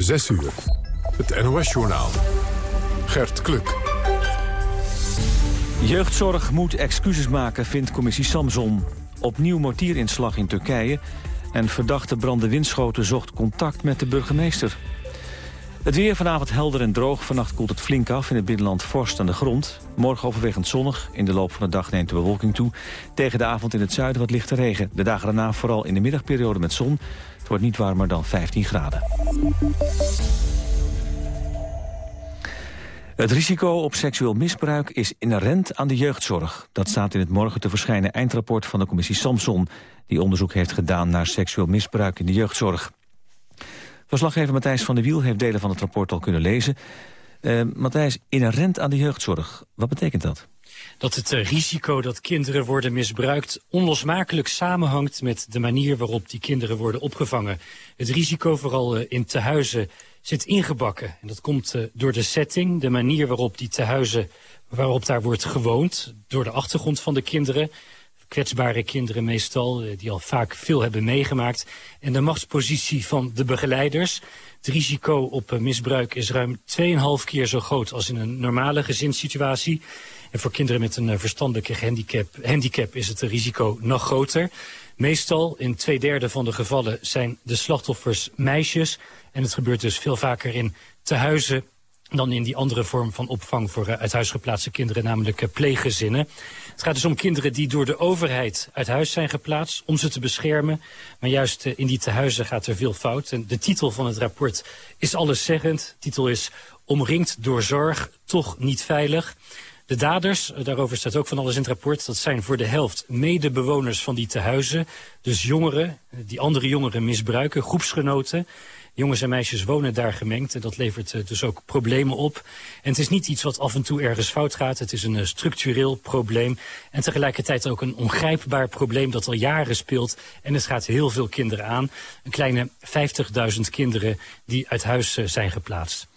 6 uur. Het NOS-journaal. Gert Kluk. Jeugdzorg moet excuses maken, vindt commissie Samson. Opnieuw mortierinslag in Turkije. En verdachte branden windschoten zocht contact met de burgemeester. Het weer vanavond helder en droog. Vannacht koelt het flink af in het binnenland vorst aan de grond. Morgen overwegend zonnig. In de loop van de dag neemt de bewolking toe. Tegen de avond in het zuiden wat lichte regen. De dagen daarna vooral in de middagperiode met zon. Het wordt niet warmer dan 15 graden. Het risico op seksueel misbruik is inherent aan de jeugdzorg. Dat staat in het morgen te verschijnen eindrapport van de commissie Samson... die onderzoek heeft gedaan naar seksueel misbruik in de jeugdzorg. Verslaggever Matthijs van der Wiel heeft delen van het rapport al kunnen lezen. Uh, Matthijs, inherent aan de jeugdzorg, wat betekent dat? dat het eh, risico dat kinderen worden misbruikt onlosmakelijk samenhangt met de manier waarop die kinderen worden opgevangen. Het risico vooral eh, in tehuizen zit ingebakken. En dat komt door de setting, de manier waarop die tehuizen, waarop daar wordt gewoond, door de achtergrond van de kinderen kwetsbare kinderen meestal, eh, die al vaak veel hebben meegemaakt. En de machtspositie van de begeleiders. Het risico op eh, misbruik is ruim 2,5 keer zo groot als in een normale gezinssituatie. En voor kinderen met een eh, verstandelijke handicap, handicap is het risico nog groter. Meestal, in twee derde van de gevallen, zijn de slachtoffers meisjes. En het gebeurt dus veel vaker in tehuizen dan in die andere vorm van opvang voor uit huis geplaatste kinderen, namelijk pleeggezinnen. Het gaat dus om kinderen die door de overheid uit huis zijn geplaatst om ze te beschermen. Maar juist eh, in die tehuizen gaat er veel fout. En de titel van het rapport is alleszeggend. De titel is Omringd door zorg, toch niet veilig. De daders, eh, daarover staat ook van alles in het rapport... dat zijn voor de helft medebewoners van die tehuizen. Dus jongeren, eh, die andere jongeren misbruiken, groepsgenoten. Jongens en meisjes wonen daar gemengd en dat levert uh, dus ook problemen op. En het is niet iets wat af en toe ergens fout gaat. Het is een uh, structureel probleem en tegelijkertijd ook een ongrijpbaar probleem dat al jaren speelt. En het gaat heel veel kinderen aan. Een kleine 50.000 kinderen die uit huis uh, zijn geplaatst.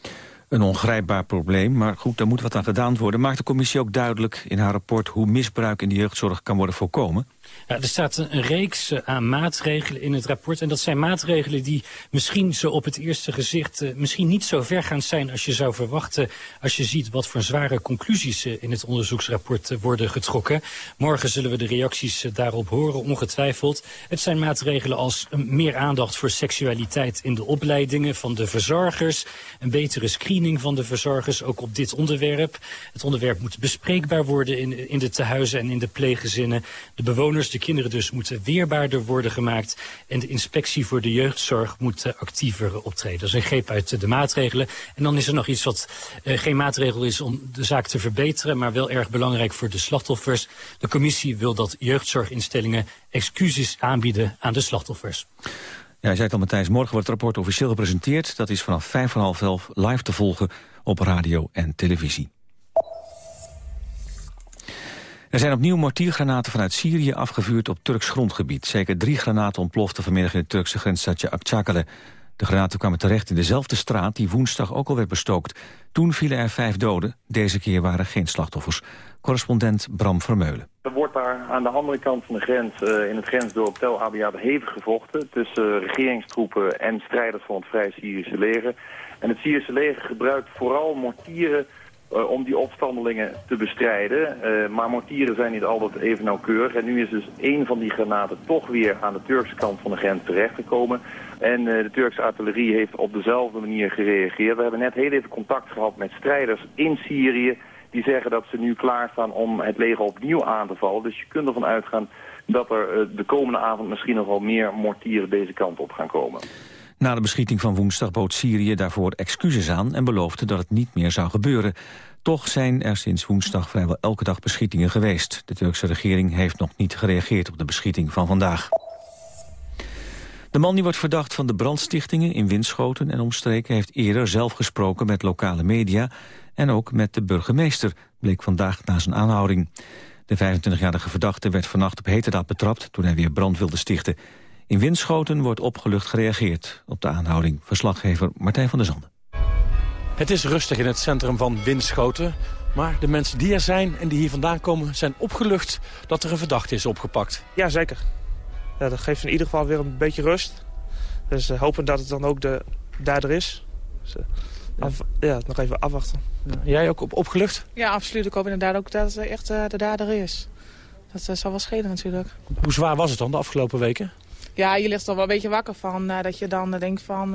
Een ongrijpbaar probleem, maar goed, daar moet wat aan gedaan worden. Maakt de commissie ook duidelijk in haar rapport hoe misbruik in de jeugdzorg kan worden voorkomen? Er staat een reeks eh, aan maatregelen in het rapport. En dat zijn maatregelen die misschien zo op het eerste gezicht... Uh, misschien niet zo vergaand zijn als je zou verwachten... als je ziet wat voor zware conclusies uh, in het onderzoeksrapport worden getrokken. Morgen zullen we de reacties daarop horen, ongetwijfeld. Het zijn maatregelen als meer aandacht voor seksualiteit in de opleidingen van de verzorgers. Een betere screening van de verzorgers, ook op dit onderwerp. Het onderwerp moet bespreekbaar worden in, in de tehuizen en in de pleeggezinnen. De bewoners de kinderen dus moeten weerbaarder worden gemaakt. En de inspectie voor de jeugdzorg moet uh, actiever optreden. Dat is een greep uit de maatregelen. En dan is er nog iets wat uh, geen maatregel is om de zaak te verbeteren... maar wel erg belangrijk voor de slachtoffers. De commissie wil dat jeugdzorginstellingen excuses aanbieden aan de slachtoffers. Ja, hij zei het al, Matthijs, morgen wordt het rapport officieel gepresenteerd. Dat is vanaf vijf van half elf live te volgen op radio en televisie. Er zijn opnieuw mortiergranaten vanuit Syrië afgevuurd op Turks grondgebied. Zeker drie granaten ontploften vanmiddag in het Turkse grensstadje Akçakale. De granaten kwamen terecht in dezelfde straat die woensdag ook al werd bestookt. Toen vielen er vijf doden. Deze keer waren geen slachtoffers. Correspondent Bram Vermeulen. Er wordt daar aan de andere kant van de grens, uh, in het grensdorp Tel Abyad, hevig gevochten... tussen regeringstroepen en strijders van het Vrij Syrische leger. En het Syrische leger gebruikt vooral mortieren uh, om die opstandelingen te bestrijden. Uh, maar mortieren zijn niet altijd even nauwkeurig. En nu is dus één van die granaten toch weer aan de Turkse kant van de grens terechtgekomen. En uh, de Turkse artillerie heeft op dezelfde manier gereageerd. We hebben net heel even contact gehad met strijders in Syrië... die zeggen dat ze nu klaarstaan om het leger opnieuw aan te vallen. Dus je kunt ervan uitgaan dat er de komende avond misschien nog wel meer mortieren deze kant op gaan komen. Na de beschieting van woensdag bood Syrië daarvoor excuses aan... en beloofde dat het niet meer zou gebeuren. Toch zijn er sinds woensdag vrijwel elke dag beschietingen geweest. De Turkse regering heeft nog niet gereageerd op de beschieting van vandaag. De man die wordt verdacht van de brandstichtingen in Winschoten en omstreken... heeft eerder zelf gesproken met lokale media en ook met de burgemeester... bleek vandaag na zijn aanhouding. De 25-jarige verdachte werd vannacht op heterdaad betrapt... toen hij weer brand wilde stichten. In Winschoten wordt opgelucht gereageerd op de aanhouding. Verslaggever Martijn van der Zanden. Het is rustig in het centrum van Winschoten. Maar de mensen die er zijn en die hier vandaan komen... zijn opgelucht dat er een verdachte is opgepakt. Ja, zeker. Ja, dat geeft in ieder geval weer een beetje rust. Dus uh, hopen dat het dan ook de dader is. Dus, ja, nog even afwachten. Jij ook op, opgelucht? Ja, absoluut. Ik hoop inderdaad ook dat het echt de dader is. Dat zal wel schelen natuurlijk. Hoe zwaar was het dan de afgelopen weken? Ja, je ligt er wel een beetje wakker van. dat je dan denkt van,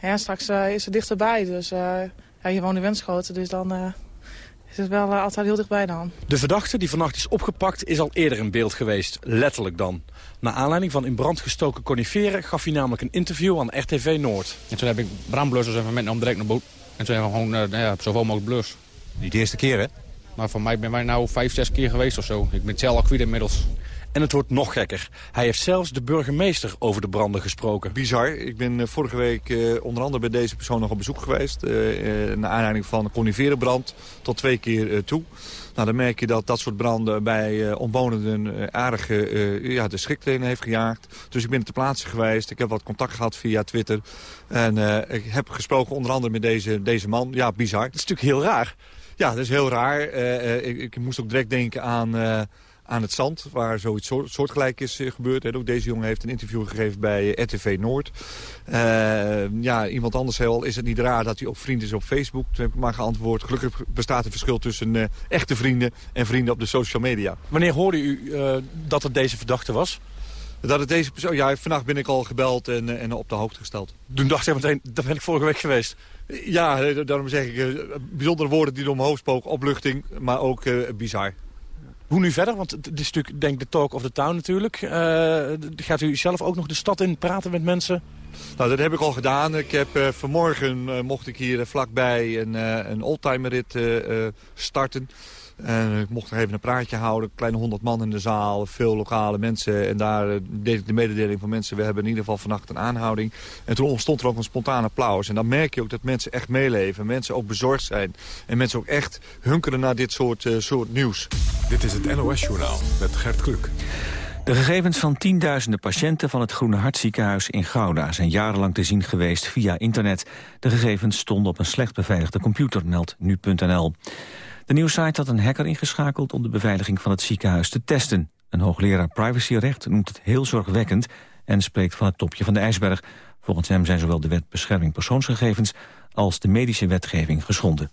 ja, straks is het dichterbij. Dus ja, je woont in Wenschoten, dus dan is het wel uh, altijd heel dichtbij dan. De verdachte die vannacht is opgepakt is al eerder in beeld geweest. Letterlijk dan. Na aanleiding van in brand gestoken coniferen gaf hij namelijk een interview aan RTV Noord. En toen heb ik brandblussers even met om direct naar boot. En toen hebben we gewoon uh, ja, zoveel mogelijk blus. Niet de eerste keer, hè? Maar voor mij ben wij nou vijf, zes keer geweest of zo. Ik ben zelf al kwijt inmiddels. En het wordt nog gekker. Hij heeft zelfs de burgemeester over de branden gesproken. Bizar. Ik ben vorige week onder andere bij deze persoon nog op bezoek geweest. Uh, naar aanleiding van een coniferenbrand tot twee keer toe. Nou, dan merk je dat dat soort branden bij omwonenden aardig ja, de schrik erin heeft gejaagd. Dus ik ben ter plaatse geweest. Ik heb wat contact gehad via Twitter. En ik heb gesproken onder andere met deze, deze man. Ja, bizar. Dat is natuurlijk heel raar. Ja, dat is heel raar. Ik, ik, moest ook direct denken aan aan het zand, waar zoiets soort, soortgelijk is uh, gebeurd. En ook deze jongen heeft een interview gegeven bij uh, RTV Noord. Uh, ja, iemand anders al, is het niet raar dat hij ook vriend is op Facebook? Toen heb ik maar geantwoord, gelukkig bestaat een verschil tussen echte vrienden en vrienden op de social media. Wanneer hoorde u dat het deze verdachte was? Dat het deze persoon, ja, vannacht ben ik al gebeld en, en op de hoogte gesteld. Toen dacht ik meteen, dat ben ik vorige week geweest. Ja, daarom zeg ik, bijzondere woorden die er omhoog spoken, opluchting, maar ook bizar. Hoe nu verder? Want het is natuurlijk, denk de talk of the town natuurlijk. Uh, gaat u zelf ook nog de stad in praten met mensen? Nou, dat heb ik al gedaan. Ik heb, uh, vanmorgen uh, mocht ik hier vlakbij een, een oldtimerrit starten. En ik mocht nog even een praatje houden. Kleine honderd man in de zaal, veel lokale mensen. En daar uh, deed ik de mededeling van mensen. We hebben in ieder geval vannacht een aanhouding. En toen ontstond er ook een spontane applaus. En dan merk je ook dat mensen echt meeleven. Mensen ook bezorgd zijn. En mensen ook echt hunkeren naar dit soort, uh, soort nieuws. Dit is het NOS Journaal met Gert Kluk. De gegevens van tienduizenden patiënten van het Groene Hartziekenhuis in Gouda zijn jarenlang te zien geweest via internet. De gegevens stonden op een slecht beveiligde computer, meldt nu.nl. De nieuwsite had een hacker ingeschakeld om de beveiliging van het ziekenhuis te testen. Een hoogleraar privacyrecht noemt het heel zorgwekkend en spreekt van het topje van de ijsberg. Volgens hem zijn zowel de wet bescherming persoonsgegevens als de medische wetgeving geschonden.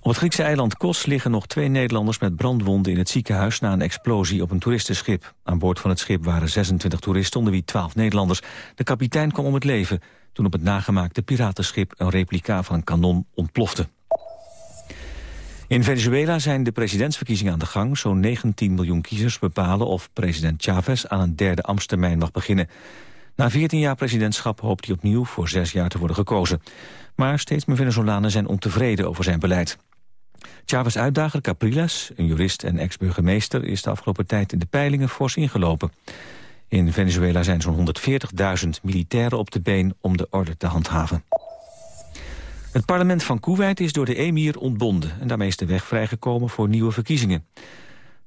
Op het Griekse eiland Kos liggen nog twee Nederlanders met brandwonden in het ziekenhuis na een explosie op een toeristenschip. Aan boord van het schip waren 26 toeristen, onder wie 12 Nederlanders. De kapitein kwam om het leven toen op het nagemaakte piratenschip een replica van een kanon ontplofte. In Venezuela zijn de presidentsverkiezingen aan de gang. Zo'n 19 miljoen kiezers bepalen of president Chavez aan een derde ambtstermijn mag beginnen. Na 14 jaar presidentschap hoopt hij opnieuw voor zes jaar te worden gekozen. Maar steeds meer Venezolanen zijn ontevreden over zijn beleid. Chavez uitdager Capriles, een jurist en ex-burgemeester... is de afgelopen tijd in de peilingen fors ingelopen. In Venezuela zijn zo'n 140.000 militairen op de been om de orde te handhaven. Het parlement van Kuwait is door de emir ontbonden... en daarmee is de weg vrijgekomen voor nieuwe verkiezingen.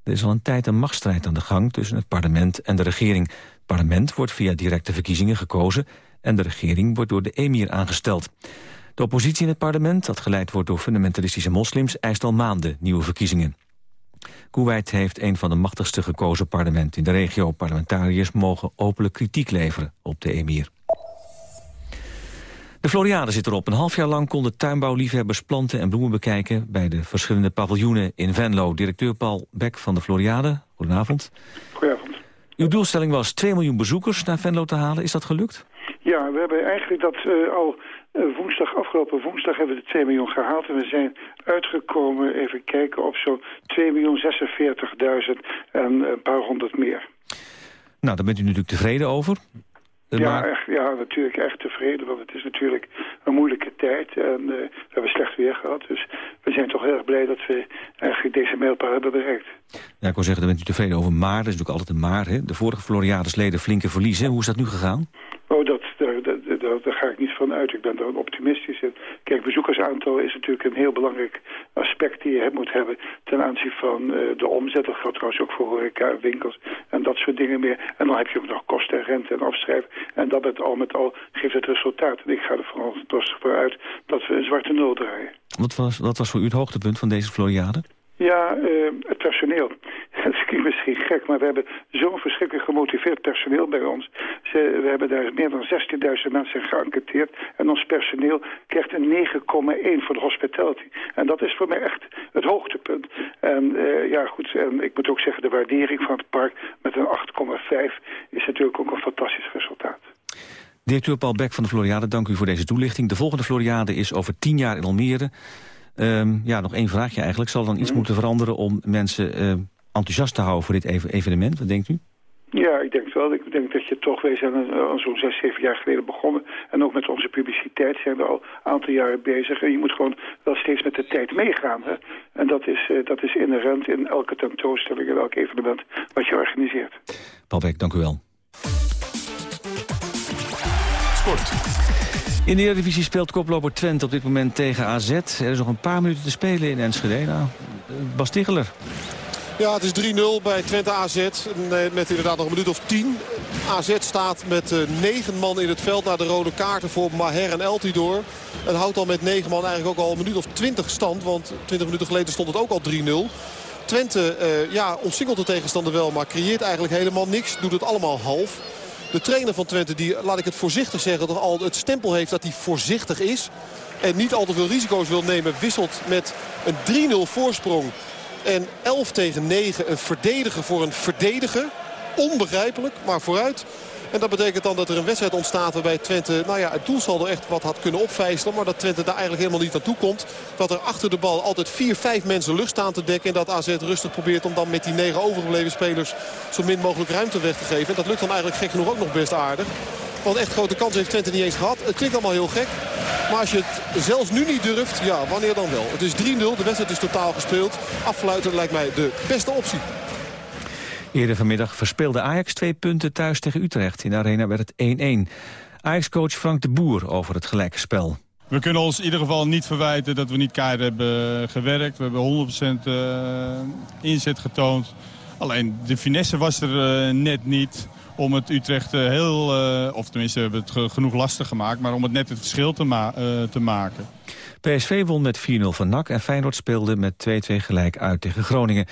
Er is al een tijd een machtsstrijd aan de gang tussen het parlement en de regering. Het parlement wordt via directe verkiezingen gekozen... en de regering wordt door de emir aangesteld. De oppositie in het parlement, dat geleid wordt door fundamentalistische moslims... eist al maanden nieuwe verkiezingen. Kuwait heeft een van de machtigste gekozen parlementen in de regio. Parlementariërs mogen openlijk kritiek leveren op de emir. De Floriade zit erop. Een half jaar lang konden tuinbouwliefhebbers planten en bloemen bekijken... bij de verschillende paviljoenen in Venlo. Directeur Paul Beck van de Floriade, goedenavond. Goedenavond. Uw doelstelling was 2 miljoen bezoekers naar Venlo te halen. Is dat gelukt? Ja, we hebben eigenlijk dat uh, al uh, woensdag, afgelopen woensdag hebben we de 2 miljoen gehaald. En we zijn uitgekomen, even kijken, op zo'n 2 miljoen 46.000 en een paar honderd meer. Nou, daar bent u natuurlijk tevreden over. Ja, echt, ja, natuurlijk echt tevreden, want het is natuurlijk een moeilijke tijd en uh, we hebben slecht weer gehad. Dus we zijn toch heel erg blij dat we eigenlijk deze mijlpaal hebben bereikt. Ja, ik wil zeggen, daar bent u tevreden over maar. Dat is natuurlijk altijd een maar. Hè? De vorige Floriades leden flinke verliezen. Hoe is dat nu gegaan? Oh, dat, daar, daar, ga ik niet van uit. Ik ben daar optimistisch in. Kijk, bezoekersaantal is natuurlijk een heel belangrijk aspect die je moet hebben ten aanzien van uh, de omzet. Dat geldt trouwens ook voor horeca, winkels en dat soort dingen meer. En dan heb je ook nog kosten en rente en afschrijven. En dat met al met al geeft het resultaat. En ik ga er vooral voor uit dat we een zwarte nul draaien. Wat was, wat was voor u het hoogtepunt van deze Floriade? Ja, uh, het personeel. klinkt misschien gek, maar we hebben zo'n verschrikkelijk gemotiveerd personeel bij ons. Ze, we hebben daar meer dan 16.000 mensen geënquêteerd. En ons personeel krijgt een 9,1 voor de hospitality. En dat is voor mij echt het hoogtepunt. En uh, ja, goed, en ik moet ook zeggen, de waardering van het park met een 8,5 is natuurlijk ook een fantastisch resultaat. Directeur Paul Beck van de Floriade, dank u voor deze toelichting. De volgende Floriade is over tien jaar in Almere. Um, ja, nog één vraagje eigenlijk. Zal dan iets mhm. moeten veranderen om mensen uh, enthousiast te houden voor dit evenement? Wat denkt u? Ja, ik denk wel. Ik denk dat je toch, wij zijn zo'n zes, zeven jaar geleden begonnen. En ook met onze publiciteit zijn we al een aantal jaren bezig. En je moet gewoon wel steeds met de tijd meegaan. Hè? En dat is, uh, dat is inherent in elke tentoonstelling, in elk evenement wat je organiseert. Paul Beck, dank u wel. Sport. In de Eredivisie speelt koploper Twente op dit moment tegen AZ. Er is nog een paar minuten te spelen in Enschede. Nou, Bas Ticheler. Ja, het is 3-0 bij Twente AZ. Met inderdaad nog een minuut of 10. AZ staat met uh, negen man in het veld naar de rode kaarten voor Maher en Eltidoor. En houdt al met negen man eigenlijk ook al een minuut of 20 stand. Want 20 minuten geleden stond het ook al 3-0. Twente uh, ja, ontsingelt de tegenstander wel, maar creëert eigenlijk helemaal niks. Doet het allemaal half. De trainer van Twente, die, laat ik het voorzichtig zeggen, toch al het stempel heeft dat hij voorzichtig is. En niet al te veel risico's wil nemen. Wisselt met een 3-0 voorsprong. En 11 tegen 9 een verdediger voor een verdediger. Onbegrijpelijk, maar vooruit. En dat betekent dan dat er een wedstrijd ontstaat waarbij Twente nou ja, het doelsaldo echt wat had kunnen opvijzelen. Maar dat Twente daar eigenlijk helemaal niet naartoe komt. Dat er achter de bal altijd 4, 5 mensen lucht staan te dekken. En dat AZ rustig probeert om dan met die negen overgebleven spelers zo min mogelijk ruimte weg te geven. En dat lukt dan eigenlijk gek genoeg ook nog best aardig. Want echt grote kans heeft Twente niet eens gehad. Het klinkt allemaal heel gek. Maar als je het zelfs nu niet durft, ja, wanneer dan wel? Het is 3-0, de wedstrijd is totaal gespeeld. Affluiten lijkt mij de beste optie. Eerder vanmiddag verspeelde Ajax twee punten thuis tegen Utrecht. In de arena werd het 1-1. Ajax-coach Frank de Boer over het gelijke spel. We kunnen ons in ieder geval niet verwijten dat we niet keihard hebben gewerkt. We hebben 100% uh, inzet getoond. Alleen de finesse was er uh, net niet om het Utrecht uh, heel, of tenminste we hebben het genoeg lastig gemaakt, maar om het net het verschil te, ma te maken. PSV won met 4-0 van NAC en Feyenoord speelde met 2-2 gelijk uit tegen Groningen.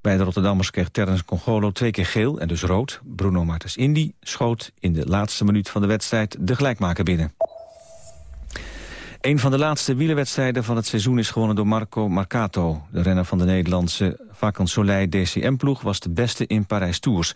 Bij de Rotterdammers kreeg Terrence Congolo twee keer geel en dus rood. Bruno Martens Indy schoot in de laatste minuut van de wedstrijd de gelijkmaker binnen. Een van de laatste wielerwedstrijden van het seizoen is gewonnen door Marco Marcato. De renner van de Nederlandse Vakant Soleil DCM-ploeg was de beste in Parijs Tours.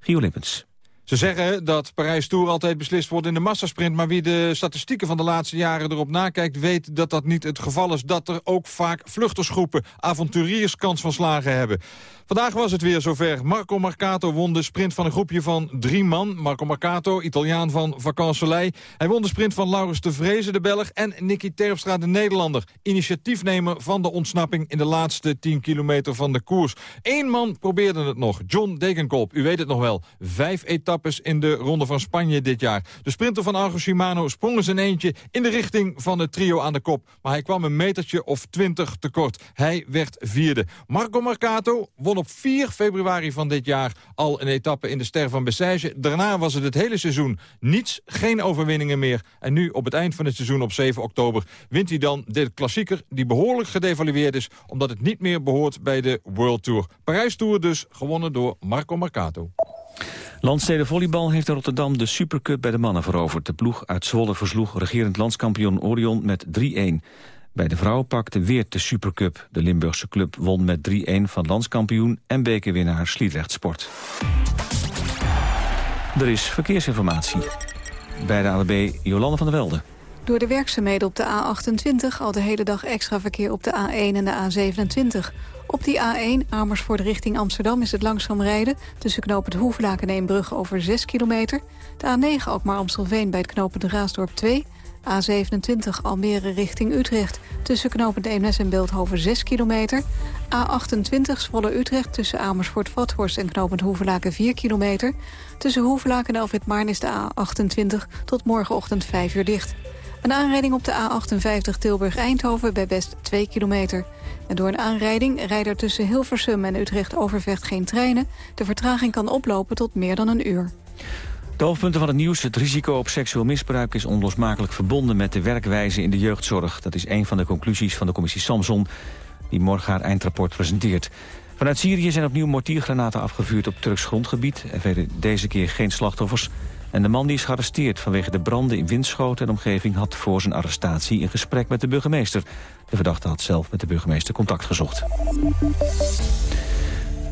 Gio Lippens. Ze zeggen dat Parijs-Tour altijd beslist wordt in de massasprint... maar wie de statistieken van de laatste jaren erop nakijkt... weet dat dat niet het geval is. Dat er ook vaak vluchtersgroepen, avonturiers kans van slagen hebben. Vandaag was het weer zover. Marco Marcato won de sprint van een groepje van drie man. Marco Marcato, Italiaan van Vacansoleil. Hij won de sprint van Laurens de Vreese, de Belg... en Nicky Terpstra, de Nederlander. Initiatiefnemer van de ontsnapping in de laatste 10 kilometer van de koers. Eén man probeerde het nog, John Degenkolb. U weet het nog wel. Vijf etappes in de Ronde van Spanje dit jaar. De sprinter van Argo Shimano sprong eens een eentje... in de richting van het trio aan de kop. Maar hij kwam een metertje of twintig tekort. Hij werd vierde. Marco Marcato won op 4 februari van dit jaar al een etappe in de Ster van Bessège. Daarna was het het hele seizoen niets, geen overwinningen meer. En nu op het eind van het seizoen op 7 oktober wint hij dan de klassieker... die behoorlijk gedevalueerd is omdat het niet meer behoort bij de World Tour. Parijs Tour dus, gewonnen door Marco Marcato. Landsteden Volleybal heeft in Rotterdam de Supercup bij de mannen veroverd. De ploeg uit Zwolle versloeg regerend landskampioen Orion met 3-1. Bij de vrouwen pakte weer de Supercup. De Limburgse club won met 3-1 van landskampioen en bekerwinnaar Sliedrecht Sport. Er is verkeersinformatie. Bij de AWB Jolande van der Velde. Door de werkzaamheden op de A28 al de hele dag extra verkeer op de A1 en de A27. Op die A1 Amersfoort richting Amsterdam is het langzaam rijden... tussen knooppunt Hoeflaken en Eembrugge over 6 kilometer. De A9 ook maar Amstelveen bij het knooppunt Raasdorp 2... A27 Almere richting Utrecht. Tussen knooppunt Eemnes en Beeldhoven 6 kilometer. A28 Zwolle-Utrecht tussen Amersfoort-Vathorst en knooppunt Hoevelaken 4 kilometer. Tussen Hoevelaken en Alfred Maarn is de A28 tot morgenochtend 5 uur dicht. Een aanrijding op de A58 Tilburg-Eindhoven bij best 2 kilometer. En door een aanrijding rijden er tussen Hilversum en Utrecht-Overvecht geen treinen. De vertraging kan oplopen tot meer dan een uur. De hoofdpunten van het nieuws. Het risico op seksueel misbruik is onlosmakelijk verbonden met de werkwijze in de jeugdzorg. Dat is een van de conclusies van de commissie Samson, die morgen haar eindrapport presenteert. Vanuit Syrië zijn opnieuw mortiergranaten afgevuurd op Turks grondgebied. Er werden deze keer geen slachtoffers. En de man die is gearresteerd vanwege de branden in Winschoten en omgeving... had voor zijn arrestatie een gesprek met de burgemeester. De verdachte had zelf met de burgemeester contact gezocht.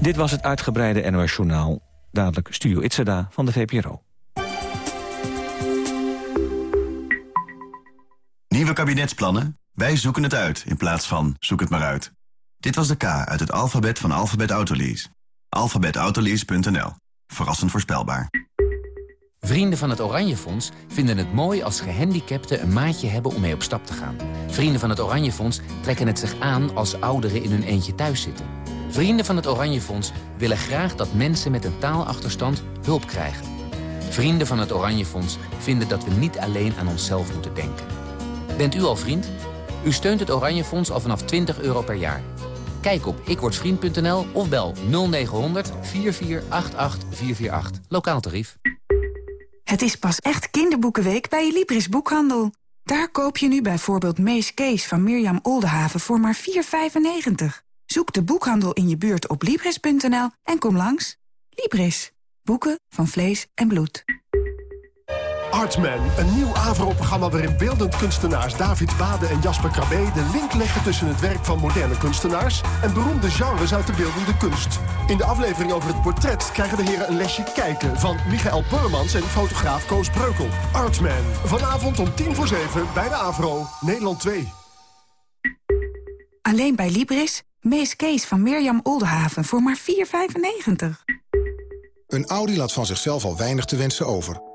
Dit was het uitgebreide NOS Journaal. Dadelijk Studio Itzeda van de VPRO. Nieuwe kabinetsplannen? Wij zoeken het uit in plaats van zoek het maar uit. Dit was de K uit het alfabet van Alphabet Autolease. Alphabetautolease.nl. Verrassend voorspelbaar. Vrienden van het Oranje Fonds vinden het mooi als gehandicapten een maatje hebben om mee op stap te gaan. Vrienden van het Oranje Fonds trekken het zich aan als ouderen in hun eentje thuis zitten. Vrienden van het Oranje Fonds willen graag dat mensen met een taalachterstand hulp krijgen. Vrienden van het Oranje Fonds vinden dat we niet alleen aan onszelf moeten denken. Bent u al vriend? U steunt het Oranje Fonds al vanaf 20 euro per jaar. Kijk op ikwordvriend.nl of bel 0900 4488 448. Lokaal tarief. Het is pas echt kinderboekenweek bij Libris Boekhandel. Daar koop je nu bijvoorbeeld Mees Kees van Mirjam Oldenhaven voor maar 4,95. Zoek de boekhandel in je buurt op Libris.nl en kom langs. Libris. Boeken van vlees en bloed. Artman, een nieuw AVRO-programma waarin beeldend kunstenaars David Bade en Jasper Krabbe de link leggen tussen het werk van moderne kunstenaars en beroemde genres uit de beeldende kunst. In de aflevering over het portret krijgen de heren een lesje kijken van Michael Burmans en fotograaf Koos Breukel. Artman, vanavond om tien voor zeven bij de AVRO, Nederland 2. Alleen bij Libris, Mees Kees van Mirjam Oldenhaven voor maar 4,95. Een Audi laat van zichzelf al weinig te wensen over.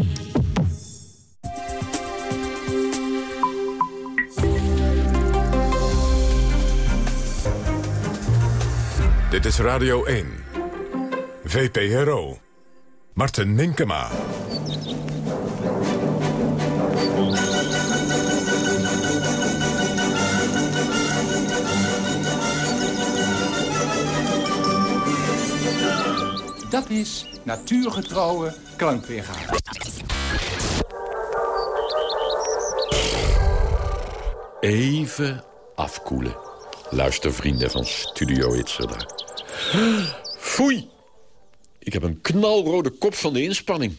Dit is Radio 1. VPRO. Marten Minkema. Dat is natuurgetrouwe klankweergave. Even afkoelen. Luister vrienden van Studio Itzerda. Foei! Ik heb een knalrode kop van de inspanning.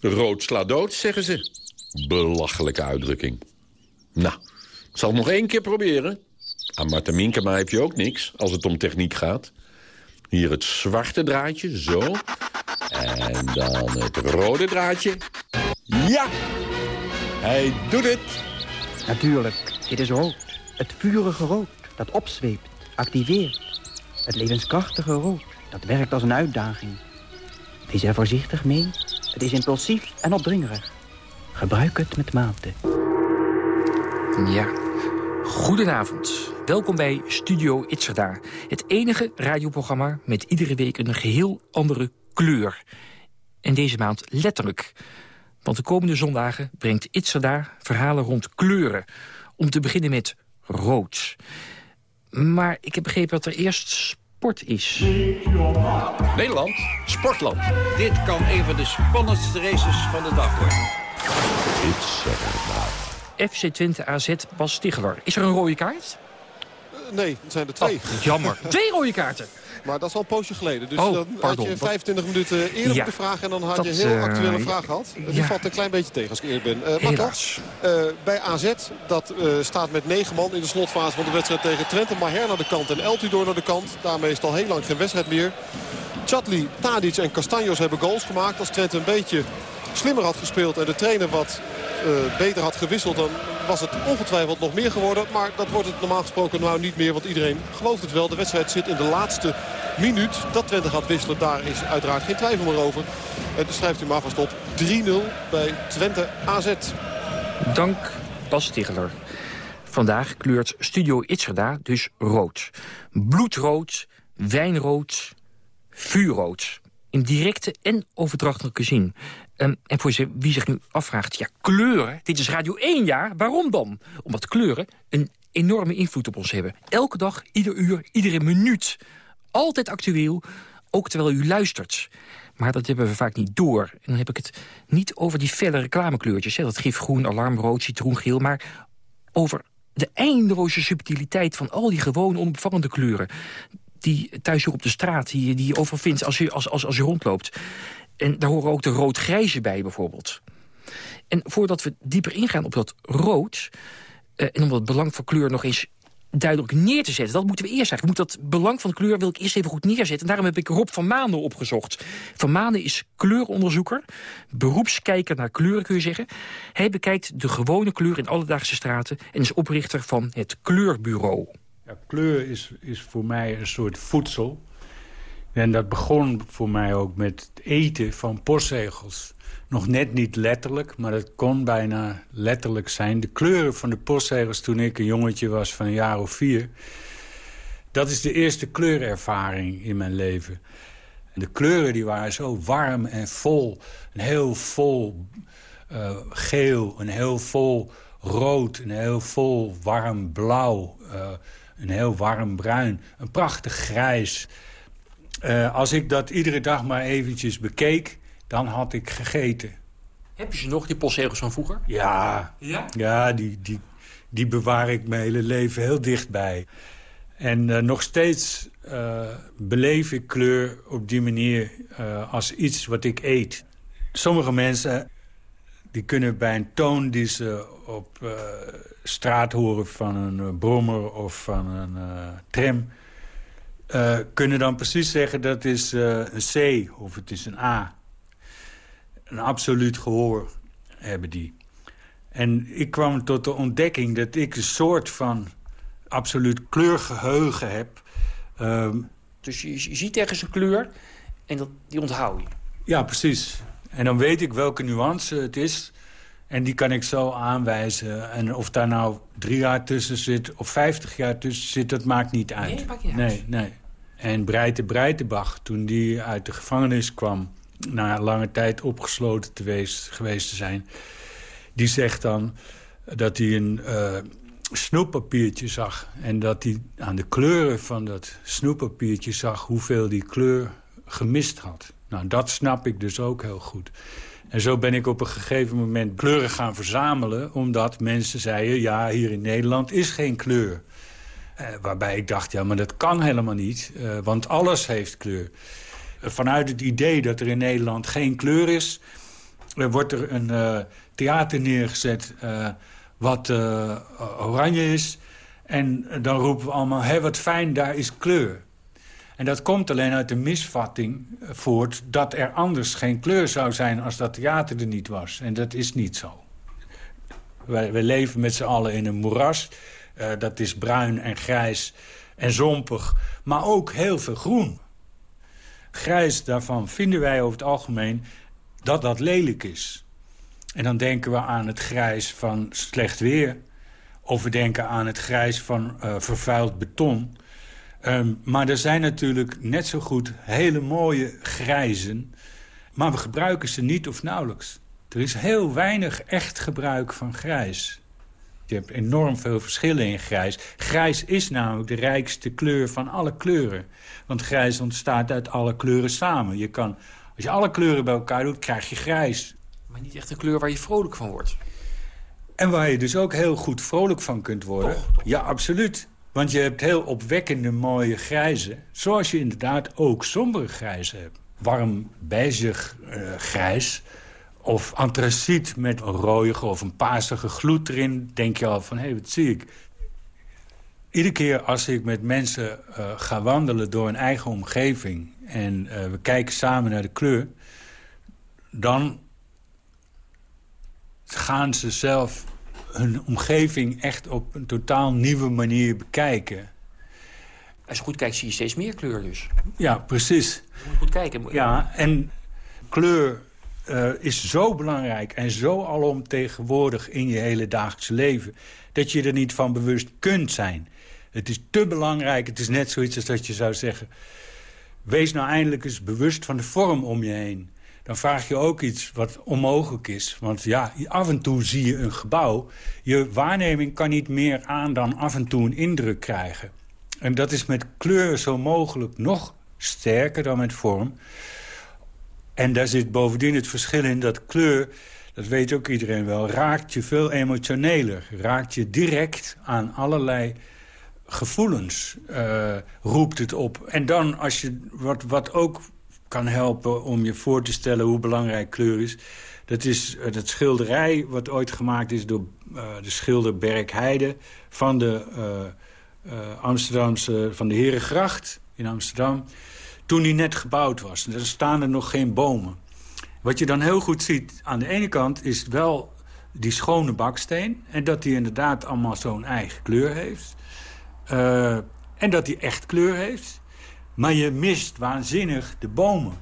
Rood sla dood, zeggen ze. Belachelijke uitdrukking. Nou, ik zal het nog één keer proberen. Aan Marten Minkema heb je ook niks, als het om techniek gaat. Hier het zwarte draadje, zo. En dan het rode draadje. Ja! Hij doet het! Natuurlijk, dit is rood. Het vurige rood dat opzweept, activeert. Het levenskrachtige rood dat werkt als een uitdaging. Wees er voorzichtig mee. Het is impulsief en opdringerig. Gebruik het met mate. Ja, goedenavond. Welkom bij Studio Itzerda. Het enige radioprogramma met iedere week een geheel andere kleur. En deze maand letterlijk. Want de komende zondagen brengt Itzerda verhalen rond kleuren. Om te beginnen met rood. Maar ik heb begrepen dat er eerst sport is. Nederland, sportland. Dit kan een van de spannendste races van de dag worden. FC Twente AZ Bas Stigler. Is er een rode kaart? Nee, het zijn er twee. Oh, jammer. twee rode kaarten. Maar dat is al een poosje geleden. Dus oh, dan pardon. had je 25 minuten eerder Ja. moeten vragen... en dan had Dat, je een heel eh, actuele vraag gehad. Die ja. valt een klein beetje tegen als ik eerlijk ben. Eh, maar toch, bij AZ, dat eh, staat met negen man in de slotfase van de wedstrijd tegen Twente. Maher naar de kant en Eltidoor naar de kant. Daarmee is het al heel lang geen wedstrijd meer. Chatli, Tadic en Castanjos hebben goals gemaakt. Als Twente een beetje slimmer had gespeeld en de trainer wat eh, beter had gewisseld... dan was het ongetwijfeld nog meer geworden. Maar dat wordt het normaal gesproken nou niet meer. Want iedereen gelooft het wel. De wedstrijd zit in de laatste minuut. Dat Twente gaat wisselen, daar is uiteraard geen twijfel meer over. En dus schrijft u maar vast op 3-0 bij Twente AZ. Dank Bas Stigler. Vandaag kleurt Studio Itzerda dus rood. Bloedrood, wijnrood, vuurrood. in directe en overdrachtelijke zin. Um, en voor wie zich nu afvraagt, ja, kleuren, dit is Radio 1 jaar, waarom dan? Omdat kleuren een enorme invloed op ons hebben. Elke dag, ieder uur, iedere minuut. Altijd actueel, ook terwijl u luistert. Maar dat hebben we vaak niet door. En dan heb ik het niet over die felle reclamekleurtjes. Hè, dat gifgroen, alarmrood, citroengeel. Maar over de eindeloze subtiliteit van al die gewone onbevallende kleuren. Die thuis hier op de straat, die, die je overal vindt als je, als, als, als je rondloopt. En daar horen ook de rood-grijze bij bijvoorbeeld. En voordat we dieper ingaan op dat rood... Uh, en om het belang van kleur nog eens duidelijk neer te zetten. Dat moeten we eerst eigenlijk. Moet dat belang van kleur wil ik eerst even goed neerzetten. En daarom heb ik Rob van Maanden opgezocht. Van Maanden is kleuronderzoeker, beroepskijker naar kleuren kun je zeggen. Hij bekijkt de gewone kleur in alledaagse straten... en is oprichter van het Kleurbureau. Ja, kleur is, is voor mij een soort voedsel. En dat begon voor mij ook met het eten van postzegels nog net niet letterlijk, maar het kon bijna letterlijk zijn. De kleuren van de postzegels toen ik een jongetje was van een jaar of vier... dat is de eerste kleurervaring in mijn leven. de kleuren die waren zo warm en vol. Een heel vol uh, geel, een heel vol rood, een heel vol warm blauw... Uh, een heel warm bruin, een prachtig grijs. Uh, als ik dat iedere dag maar eventjes bekeek dan had ik gegeten. Heb je ze nog, die postzegels van vroeger? Ja, ja? ja die, die, die bewaar ik mijn hele leven heel dichtbij. En uh, nog steeds uh, beleef ik kleur op die manier als iets wat ik eet. Sommige mensen die kunnen bij een toon die ze op straat horen van een brommer of van een tram... kunnen dan precies zeggen dat is een C of het is een A een absoluut gehoor hebben die. En ik kwam tot de ontdekking dat ik een soort van absoluut kleurgeheugen heb. Um, dus je, je, ziet ergens een kleur en dat, die onthoud je? Ja, precies. En dan weet ik welke nuance het is. En die kan ik zo aanwijzen. En of daar nou drie jaar tussen zit of vijftig jaar tussen zit, dat maakt niet uit. Nee, maakt niet nee, uit. Nee, En Breite Breitebach, toen die uit de gevangenis kwam na lange tijd opgesloten te wees, geweest te zijn... die zegt dan dat hij een uh, snoeppapiertje zag... en dat hij aan de kleuren van dat snoeppapiertje zag... hoeveel die kleur gemist had. Nou, dat snap ik dus ook heel goed. En zo ben ik op een gegeven moment kleuren gaan verzamelen... omdat mensen zeiden, ja, hier in Nederland is geen kleur. Uh, waarbij ik dacht, ja, maar dat kan helemaal niet, uh, want alles heeft kleur vanuit het idee dat er in Nederland geen kleur is... wordt er een theater neergezet wat oranje is. En dan roepen we allemaal, hé, wat fijn, daar is kleur. En dat komt alleen uit de misvatting voort... dat er anders geen kleur zou zijn als dat theater er niet was. En dat is niet zo. Wij leven met z'n allen in een moeras. Dat is bruin en grijs en zompig. Maar ook heel veel groen. Grijs, daarvan vinden wij over het algemeen dat dat lelijk is. En dan denken we aan het grijs van slecht weer. Of we denken aan het grijs van uh, vervuild beton. Um, maar er zijn natuurlijk net zo goed hele mooie grijzen. Maar we gebruiken ze niet of nauwelijks. Er is heel weinig echt gebruik van grijs. Je hebt enorm veel verschillen in grijs. Grijs is namelijk de rijkste kleur van alle kleuren. Want grijs ontstaat uit alle kleuren samen. Je kan, als je alle kleuren bij elkaar doet, krijg je grijs. Maar niet echt een kleur waar je vrolijk van wordt. En waar je dus ook heel goed vrolijk van kunt worden. Ja, absoluut. Want je hebt heel opwekkende mooie grijze. Zoals je inderdaad ook sombere grijze hebt. Warm beige uh, grijs of antraciet met een rooie of een paarsige gloed erin... denk je al van, hé, hey, wat zie ik? Iedere keer als ik met mensen uh, ga wandelen door een eigen omgeving... en uh, we kijken samen naar de kleur... dan gaan ze zelf hun omgeving echt op een totaal nieuwe manier bekijken. Als je goed kijkt, zie je steeds meer kleur dus. Ja, precies. Je moet goed kijken. Ja, en kleur uh, is zo belangrijk en zo alomtegenwoordig in je hele dagelijkse leven... dat je er niet van bewust kunt zijn. Het is te belangrijk. Het is net zoiets als dat je zou zeggen... wees nou eindelijk eens bewust van de vorm om je heen. Dan vraag je ook iets wat onmogelijk is. Want ja, af en toe zie je een gebouw. Je waarneming kan niet meer aan dan af en toe een indruk krijgen. En dat is met kleur zo mogelijk nog sterker dan met vorm. En daar zit bovendien het verschil in dat kleur... dat weet ook iedereen wel, raakt je veel emotioneler. Raakt je direct aan allerlei gevoelens, uh, roept het op. En dan, als je, wat, wat ook kan helpen om je voor te stellen hoe belangrijk kleur is... dat is uh, dat schilderij wat ooit gemaakt is door uh, de schilder Berk van de Amsterdamse, van de Herengracht in Amsterdam toen die net gebouwd was. Er staan er nog geen bomen. Wat je dan heel goed ziet, aan de ene kant is wel die schone baksteen... en dat die inderdaad allemaal zo'n eigen kleur heeft. Uh, en dat die echt kleur heeft. Maar je mist waanzinnig de bomen.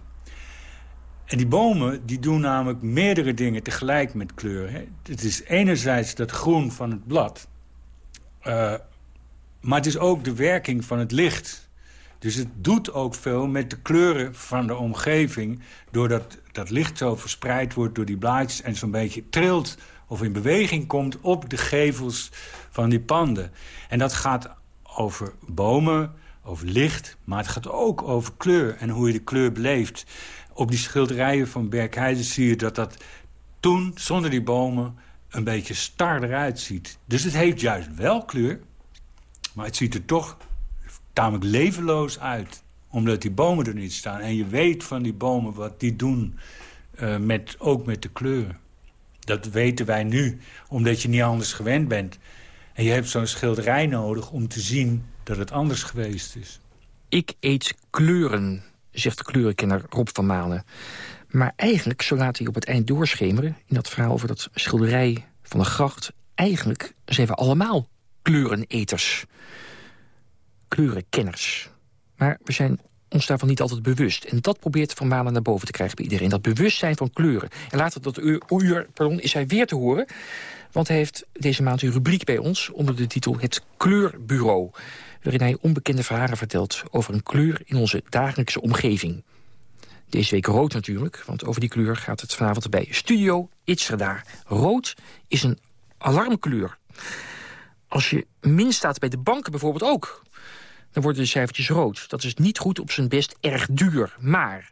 En die bomen die doen namelijk meerdere dingen tegelijk met kleur. Hè. Het is enerzijds dat groen van het blad... Uh, maar het is ook de werking van het licht... Dus het doet ook veel met de kleuren van de omgeving... doordat dat licht zo verspreid wordt door die blaadjes... en zo'n beetje trilt of in beweging komt op de gevels van die panden. En dat gaat over bomen, over licht, maar het gaat ook over kleur... en hoe je de kleur beleeft. Op die schilderijen van Berkheide zie je dat dat toen, zonder die bomen... een beetje star eruit ziet. Dus het heeft juist wel kleur, maar het ziet er toch tamelijk levenloos uit. Omdat die bomen er niet staan. En je weet van die bomen wat die doen, uh, met, ook met de kleuren. Dat weten wij nu, omdat je niet anders gewend bent. En je hebt zo'n schilderij nodig om te zien dat het anders geweest is. Ik eet kleuren, zegt de kleurenkenner Rob van Malen. Maar eigenlijk, zo laat hij op het eind doorschemeren... in dat verhaal over dat schilderij van de gracht... eigenlijk zijn we allemaal kleureneters kleurenkenners. Maar we zijn ons daarvan niet altijd bewust. En dat probeert Van Malen naar boven te krijgen bij iedereen. Dat bewustzijn van kleuren. En later dat uur, uur pardon, is hij weer te horen. Want hij heeft deze maand een rubriek bij ons... onder de titel Het Kleurbureau. Waarin hij onbekende verhalen vertelt over een kleur in onze dagelijkse omgeving. Deze week rood natuurlijk, want over die kleur gaat het vanavond bij Studio Itzerda. Rood is een alarmkleur. Als je min staat bij de banken bijvoorbeeld ook dan worden de cijfertjes rood. Dat is niet goed, op zijn best erg duur. Maar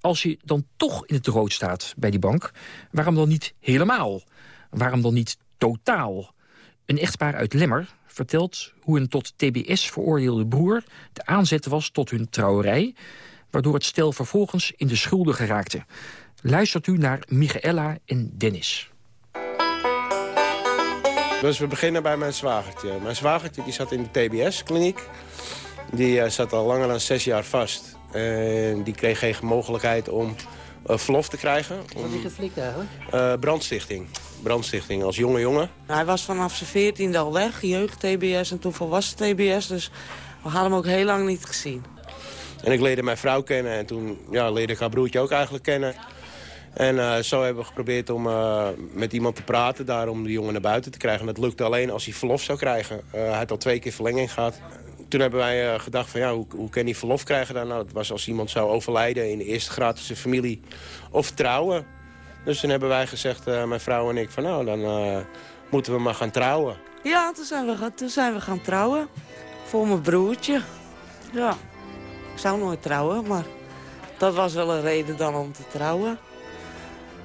als je dan toch in het rood staat bij die bank... waarom dan niet helemaal? Waarom dan niet totaal? Een echtpaar uit Lemmer vertelt hoe een tot TBS veroordeelde broer... de aanzet was tot hun trouwerij... waardoor het stel vervolgens in de schulden geraakte. Luistert u naar Michaela en Dennis. Dus we beginnen bij mijn zwagertje. Mijn zwagertje die zat in de TBS-kliniek. Die uh, zat al langer dan zes jaar vast. En die kreeg geen mogelijkheid om uh, verlof te krijgen. Wat is die geflikt eigenlijk? Uh, brandstichting. Brandstichting als jonge jongen. Hij was vanaf zijn veertiende al weg, jeugd-TBS en toen volwassen TBS. Dus we hadden hem ook heel lang niet gezien. En ik leerde mijn vrouw kennen en toen ja, leerde ik haar broertje ook eigenlijk kennen. En uh, zo hebben we geprobeerd om uh, met iemand te praten... daar om de jongen naar buiten te krijgen. En dat lukte alleen als hij verlof zou krijgen. Uh, hij had al twee keer verlenging gehad. Toen hebben wij gedacht van ja, hoe, hoe kan hij verlof krijgen dan? Nou, dat was als iemand zou overlijden in de eerste graad familie of trouwen. Dus toen hebben wij gezegd, mijn vrouw en ik, van nou, dan moeten we maar gaan trouwen. Ja, toen zijn, we, toen zijn we gaan trouwen. Voor mijn broertje. Ja, ik zou nooit trouwen, maar dat was wel een reden dan om te trouwen.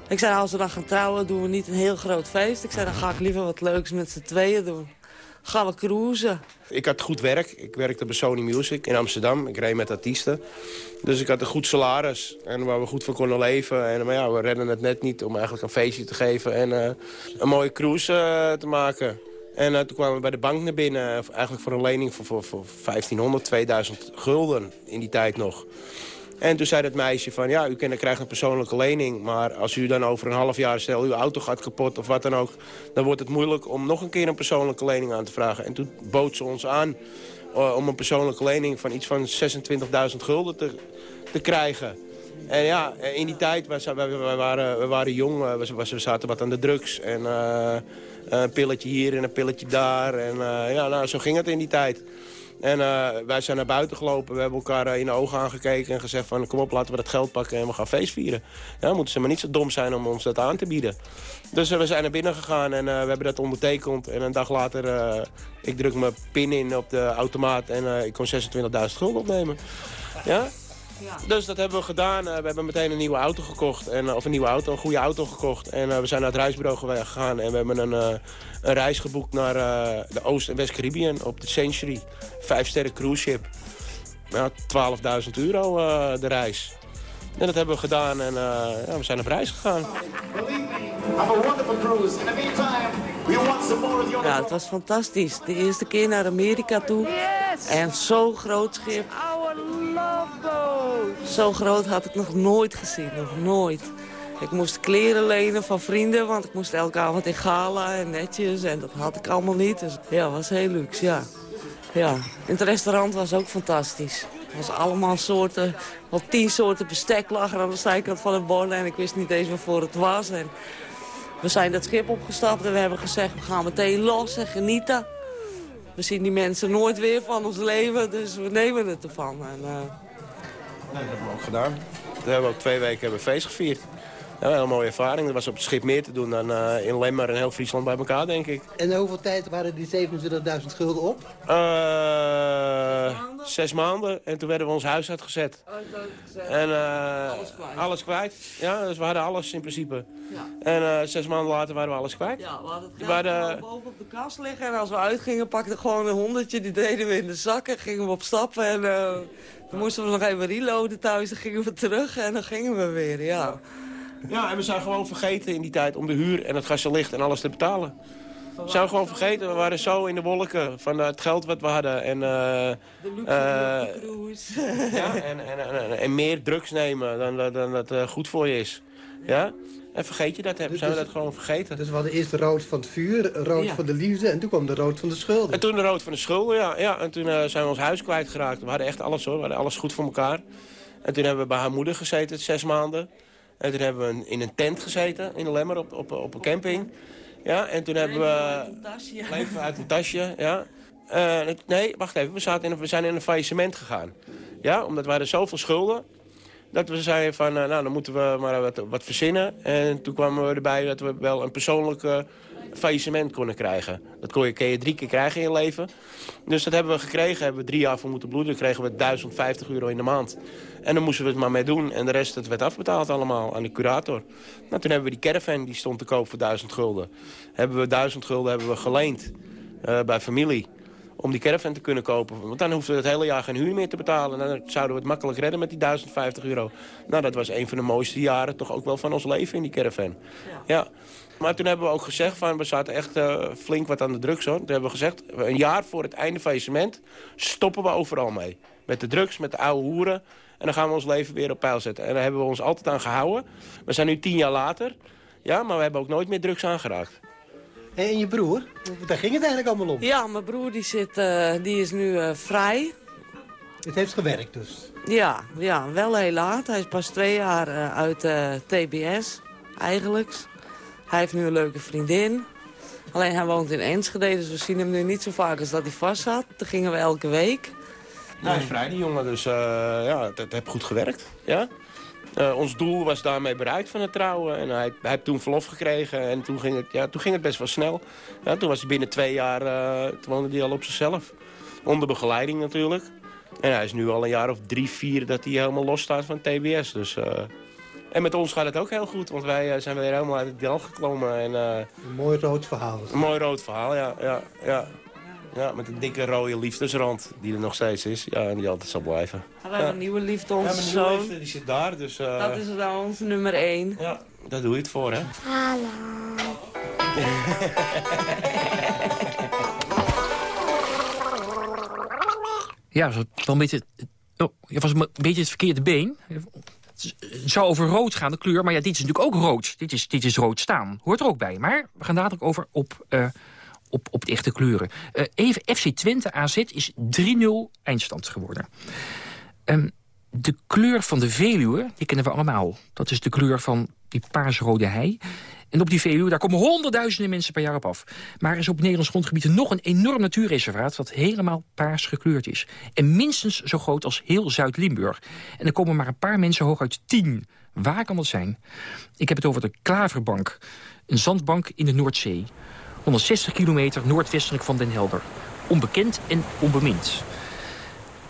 Ik zei, als we dan gaan trouwen, doen we niet een heel groot feest. Ik zei, dan ga ik liever wat leuks met z'n tweeën doen. Gaan we cruisen. Ik had goed werk. Ik werkte bij Sony Music in Amsterdam. Ik reed met artiesten. Dus ik had een goed salaris. En waar we goed van konden leven. En, maar ja, we redden het net niet om eigenlijk een feestje te geven. En uh, een mooie cruise uh, te maken. En uh, toen kwamen we bij de bank naar binnen. Eigenlijk voor een lening voor, voor, voor 1500, 2000 gulden in die tijd nog. En toen zei het meisje van, ja, u krijgt een persoonlijke lening... maar als u dan over een half jaar, stel, uw auto gaat kapot of wat dan ook... dan wordt het moeilijk om nog een keer een persoonlijke lening aan te vragen. En toen bood ze ons aan uh, om een persoonlijke lening van iets van 26.000 gulden te, te krijgen. En ja, in die tijd, wij, wij waren, we waren jong, we, we, zaten wat aan de drugs. En, een pilletje hier en een pilletje daar. En ja, nou, zo ging het in die tijd. En wij zijn naar buiten gelopen. We hebben elkaar in de ogen aangekeken en gezegd van... kom op, laten we dat geld pakken en we gaan feest vieren. Ja, moeten ze maar niet zo dom zijn om ons dat aan te bieden. Dus we zijn naar binnen gegaan en we hebben dat ondertekend. En een dag later, ik druk mijn pin in op de automaat... en ik kon 26.000 gulden opnemen. Ja? Ja. Dus dat hebben we gedaan. Uh, we hebben meteen een nieuwe auto gekocht. En, uh, of een nieuwe auto, een goede auto gekocht. En uh, we zijn naar het reisbureau gegaan. En we hebben een, een reis geboekt naar de Oost- en West-Caribbean op de Century. Vijf sterren cruise ship. Ja, 12.000 euro de reis. En dat hebben we gedaan en ja, we zijn op reis gegaan. Ja, het was fantastisch. De eerste keer naar Amerika toe. En zo'n groot schip. Zo groot had ik nog nooit gezien, nog nooit. Ik moest kleren lenen van vrienden, want ik moest elke avond in gala en netjes. En dat had ik allemaal niet. Dus ja, was heel luxe, ja. ja. Het restaurant was ook fantastisch. Het was allemaal soorten, wel tien soorten bestek lagen aan de zijkant van het bord. En ik wist niet eens waarvoor het was. En we zijn dat schip opgestapt en we hebben gezegd, we gaan meteen los en genieten. We zien die mensen nooit weer van ons leven, dus we nemen het ervan. En, uh... dat hebben we ook gedaan. We hebben ook twee weken hebben feest gevierd. Ja, een hele mooie ervaring. Dat was op het schip meer te doen dan uh, in Lemmer en heel Friesland bij elkaar, denk ik. En hoeveel tijd waren die 27.000 schulden op? Uh, zes maanden. En toen werden we ons huis uitgezet. Oh, en uh, alles kwijt. Alles kwijt. Ja, dus we hadden alles in principe. Ja. En zes maanden later waren we alles kwijt. Ja, we hadden het waren, boven op de kast liggen. En als we uitgingen, pakten gewoon een honderdje. Die deden we in de zakken. Gingen we op stappen. En dan moesten we nog even reloaden thuis. Dan gingen we terug en dan gingen we weer, ja. Ja, en we zijn gewoon vergeten in die tijd om de huur en het gaslicht en alles te betalen. We zijn gewoon vergeten. We waren zo in de wolken van het geld wat we hadden. En, uh, de luxe uh, ja, en, en, en, en, meer drugs nemen dan, dan dat uh, goed voor je is. Ja? En vergeet je dat, hebben, zijn we dat gewoon vergeten. Dus we hadden eerst de rood van het vuur, rood ja. van de liefde... en toen kwam de rood van de schulden. En toen de rood van de schulden, ja. ja. En toen zijn we ons huis kwijtgeraakt. We hadden echt alles hoor, we hadden alles goed voor elkaar. En toen hebben we bij haar moeder gezeten, zes maanden. En toen hebben we in een tent gezeten in de Lemmer op, op, op een camping. Ja, en toen hebben we... Leven uit een tasje, ja. Uh, nee, wacht even. We, zaten in we zijn in een faillissement gegaan. Ja, omdat we hadden zoveel schulden. Dat we zeiden van, uh, nou, dan moeten we maar wat, verzinnen. En toen kwamen we erbij dat we wel een persoonlijke faillissement konden krijgen. Dat kon je, kun je drie keer krijgen in je leven. Dus dat hebben we gekregen. Hebben we drie jaar voor moeten bloeden. Kregen we 1050 euro in de maand. En dan moesten we het maar mee doen. En de rest werd afbetaald allemaal aan de curator. Nou, toen hebben we die caravan, die stond te koop voor 1000 gulden. Hebben we 1000 gulden hebben we geleend uh, bij familie om die caravan te kunnen kopen. Want dan hoefden we het hele jaar geen huur meer te betalen. En dan zouden we het makkelijk redden met die 1050 euro. Nou, dat was een van de mooiste jaren toch ook wel van ons leven in die caravan. Ja. ja. Maar toen hebben we ook gezegd, van, we zaten echt uh, flink wat aan de drugs. Hoor. Toen hebben we gezegd, een jaar voor het einde faillissement stoppen we overal mee. Met de drugs, met de oude hoeren. En dan gaan we ons leven weer op peil zetten. En daar hebben we ons altijd aan gehouden. We zijn nu tien jaar later. Ja, maar we hebben ook nooit meer drugs aangeraakt. En je broer? Daar ging het eigenlijk allemaal om. Ja, mijn broer die zit, uh, die is nu uh, vrij. Het heeft gewerkt dus? Ja, ja, wel heel laat. Hij is pas twee jaar uh, uit TBS, eigenlijk. Hij heeft nu een leuke vriendin. Alleen hij woont in Enschede, dus we zien hem nu niet zo vaak als dat hij vast zat. Toen gingen we elke week. Hij is vrij, die jongen, dus ja, het, het heeft goed gewerkt. Ja? Uh, ons doel was daarmee bereikt van het trouwen. En hij, hij heeft toen verlof gekregen en toen ging het, ja, toen ging het best wel snel. Ja, toen was hij binnen twee jaar, uh, toen woonde hij al op zichzelf. Onder begeleiding natuurlijk. En hij is nu al een jaar of drie, vier dat hij helemaal los staat van TBS. Dus, uh, en met ons gaat het ook heel goed, want wij zijn weer helemaal uit het dal geklommen. En, een mooi rood verhaal. Een mooi rood verhaal, ja. ja, ja. Ja, met een dikke rode liefdesrand die er nog steeds is. Ja, en die altijd zal blijven. Hebben een nieuwe liefde, onze ja, zoon. Liefde, die zit daar, dus... Uh... Dat is dan onze nummer één. Ja, daar doe je het voor, hè. Hallo. ja, was wel een beetje... Oh, je was een beetje het verkeerde been. Het zou over rood gaan, de kleur. Maar ja, dit is natuurlijk ook rood. Dit is, dit is rood staan. Hoort er ook bij. Maar we gaan dadelijk over op... Uh, op, op de echte kleuren. Uh, even FC Twente AZ is 3-0 eindstand geworden. Um, De kleur van de Veluwe, die kennen we allemaal. Dat is de kleur van die paarsrode hei. En op die Veluwe, daar komen honderdduizenden mensen per jaar op af. Maar er is op Nederlands grondgebied nog een enorm natuurreservaat... wat helemaal paars gekleurd is. En minstens zo groot als heel Zuid-Limburg. En er komen maar een paar mensen hooguit tien. Waar kan dat zijn? Ik heb het over de Klaverbank. Een zandbank in de Noordzee. 160 kilometer noordwestelijk van Den Helder. Onbekend en onbemind.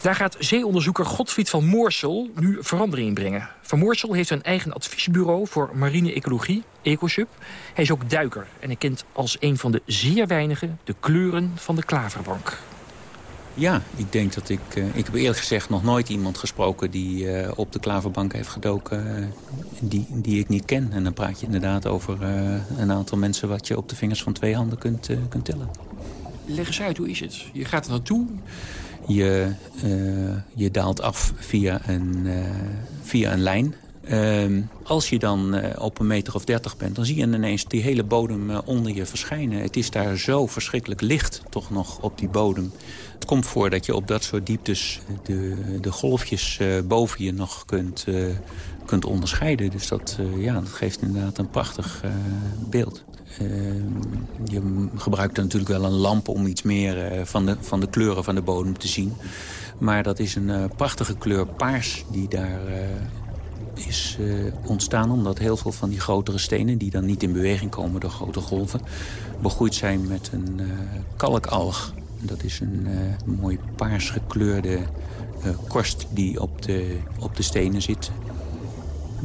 Daar gaat zeeonderzoeker Godfried van Moorsel nu verandering in brengen. Van Moorsel heeft een eigen adviesbureau voor marine ecologie, Ecosub. Hij is ook duiker en hij kent als een van de zeer weinigen de kleuren van de klaverbank. Ja, ik denk dat ik... Uh, ik heb eerlijk gezegd nog nooit iemand gesproken... die uh, op de klaverbank heeft gedoken uh, die, die ik niet ken. En dan praat je inderdaad over een aantal mensen... wat je op de vingers van twee handen kunt, kunt tellen. Leg eens uit, hoe is het? Je gaat er naartoe, je, je daalt af via een, via een lijn. Uh, als je dan op een meter of dertig bent, dan zie je ineens die hele bodem onder je verschijnen. Het is daar zo verschrikkelijk licht toch nog op die bodem. Komt voor dat je op dat soort dieptes de, de golfjes boven je nog kunt, kunt onderscheiden. Dus dat, ja, dat geeft inderdaad een prachtig beeld. Ehm, je gebruikt natuurlijk wel een lamp om iets meer eh, van, de, van de kleuren van de bodem te zien. Maar dat is een prachtige kleur paars die daar is ontstaan. Omdat heel veel van die grotere stenen, die dan niet in beweging komen door grote golven... begroeid zijn met een kalkalg. Dat is een mooi paars gekleurde korst die op de, op de stenen zit.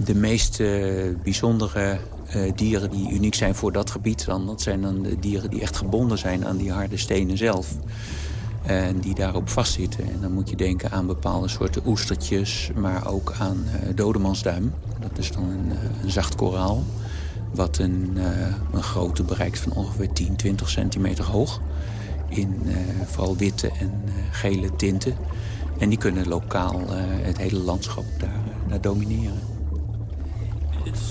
De meest bijzondere uh, dieren die uniek zijn voor dat gebied... Dan, dat zijn dan de dieren die echt gebonden zijn aan die harde stenen zelf. En die daarop vastzitten. En dan moet je denken aan bepaalde soorten oestertjes... maar ook aan uh, dodemansduim. Dat is dan een, uh, zacht koraal... wat een, een grootte bereikt van ongeveer 10, 20 centimeter hoog. In vooral witte en gele tinten. En die kunnen lokaal het hele landschap daar, daar domineren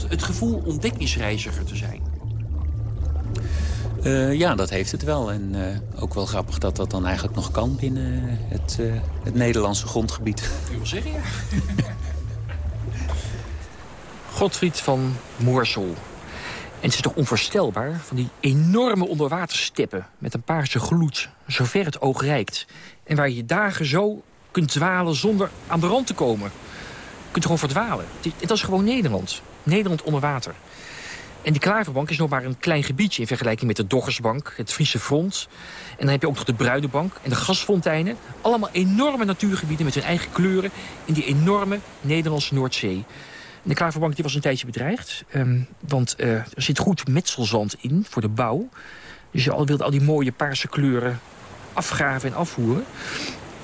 het gevoel ontdekkingsreiziger te zijn? Uh, ja, dat heeft het wel. En uh, ook wel grappig dat dat dan eigenlijk nog kan binnen het, uh, het Nederlandse grondgebied. U wil zeggen, ja. Godfried van Moorsel. En het is toch onvoorstelbaar van die enorme onderwatersteppen... met een paarse gloed, zover het oog reikt. En waar je dagen zo kunt dwalen zonder aan de rand te komen. Je kunt gewoon verdwalen. Dat is gewoon Nederland. Nederland onder water. En die Klaverbank is nog maar een klein gebiedje... in vergelijking met de Doggersbank, het Friese Front. En dan heb je ook nog de Bruidenbank en de gasfonteinen. Allemaal enorme natuurgebieden met hun eigen kleuren... in die enorme Nederlandse Noordzee. De Klaverbank die was een tijdje bedreigd. Um, want uh, er zit goed metselzand in voor de bouw. Dus je wilde al die mooie paarse kleuren afgraven en afvoeren.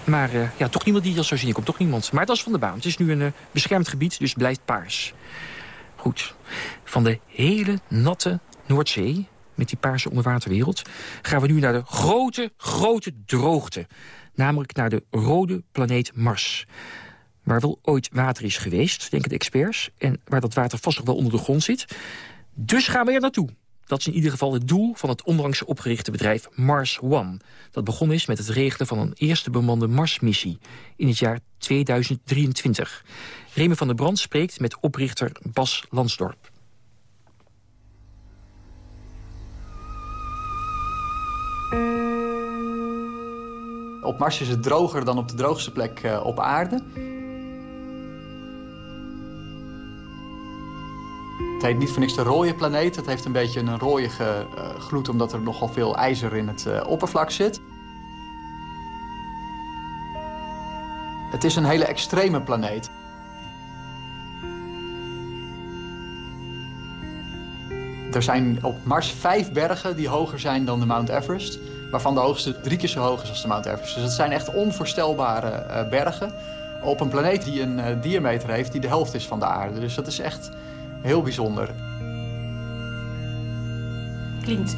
Maar uh, ja, toch niemand die dat zou zien. Er komt toch niemand. Maar dat is van de baan. Het is nu een uh, beschermd gebied, dus het blijft paars. Goed. Van de hele natte Noordzee, met die paarse onderwaterwereld... gaan we nu naar de grote, grote droogte. Namelijk naar de rode planeet Mars. Waar wel ooit water is geweest, denken de experts. En waar dat water vast nog wel onder de grond zit. Dus gaan we er naartoe. Dat is in ieder geval het doel van het onlangs opgerichte bedrijf Mars One. Dat begonnen is met het regelen van een eerste bemande Marsmissie in het jaar 2023. Remy van der Brand spreekt met oprichter Bas Lansdorp. Op Mars is het droger dan op de droogste plek uh, op aarde. Het heet niet voor niks de rode planeet. Het heeft een beetje een rooige uh, gloed omdat er nogal veel ijzer in het uh, oppervlak zit. Het is een hele extreme planeet. Er zijn op Mars vijf bergen die hoger zijn dan de Mount Everest. Waarvan de hoogste drie keer zo hoog is als de Mount Everest. Dus het zijn echt onvoorstelbare uh, bergen. Op een planeet die een diameter heeft die de helft is van de aarde. Dus dat is echt heel bijzonder. Klinkt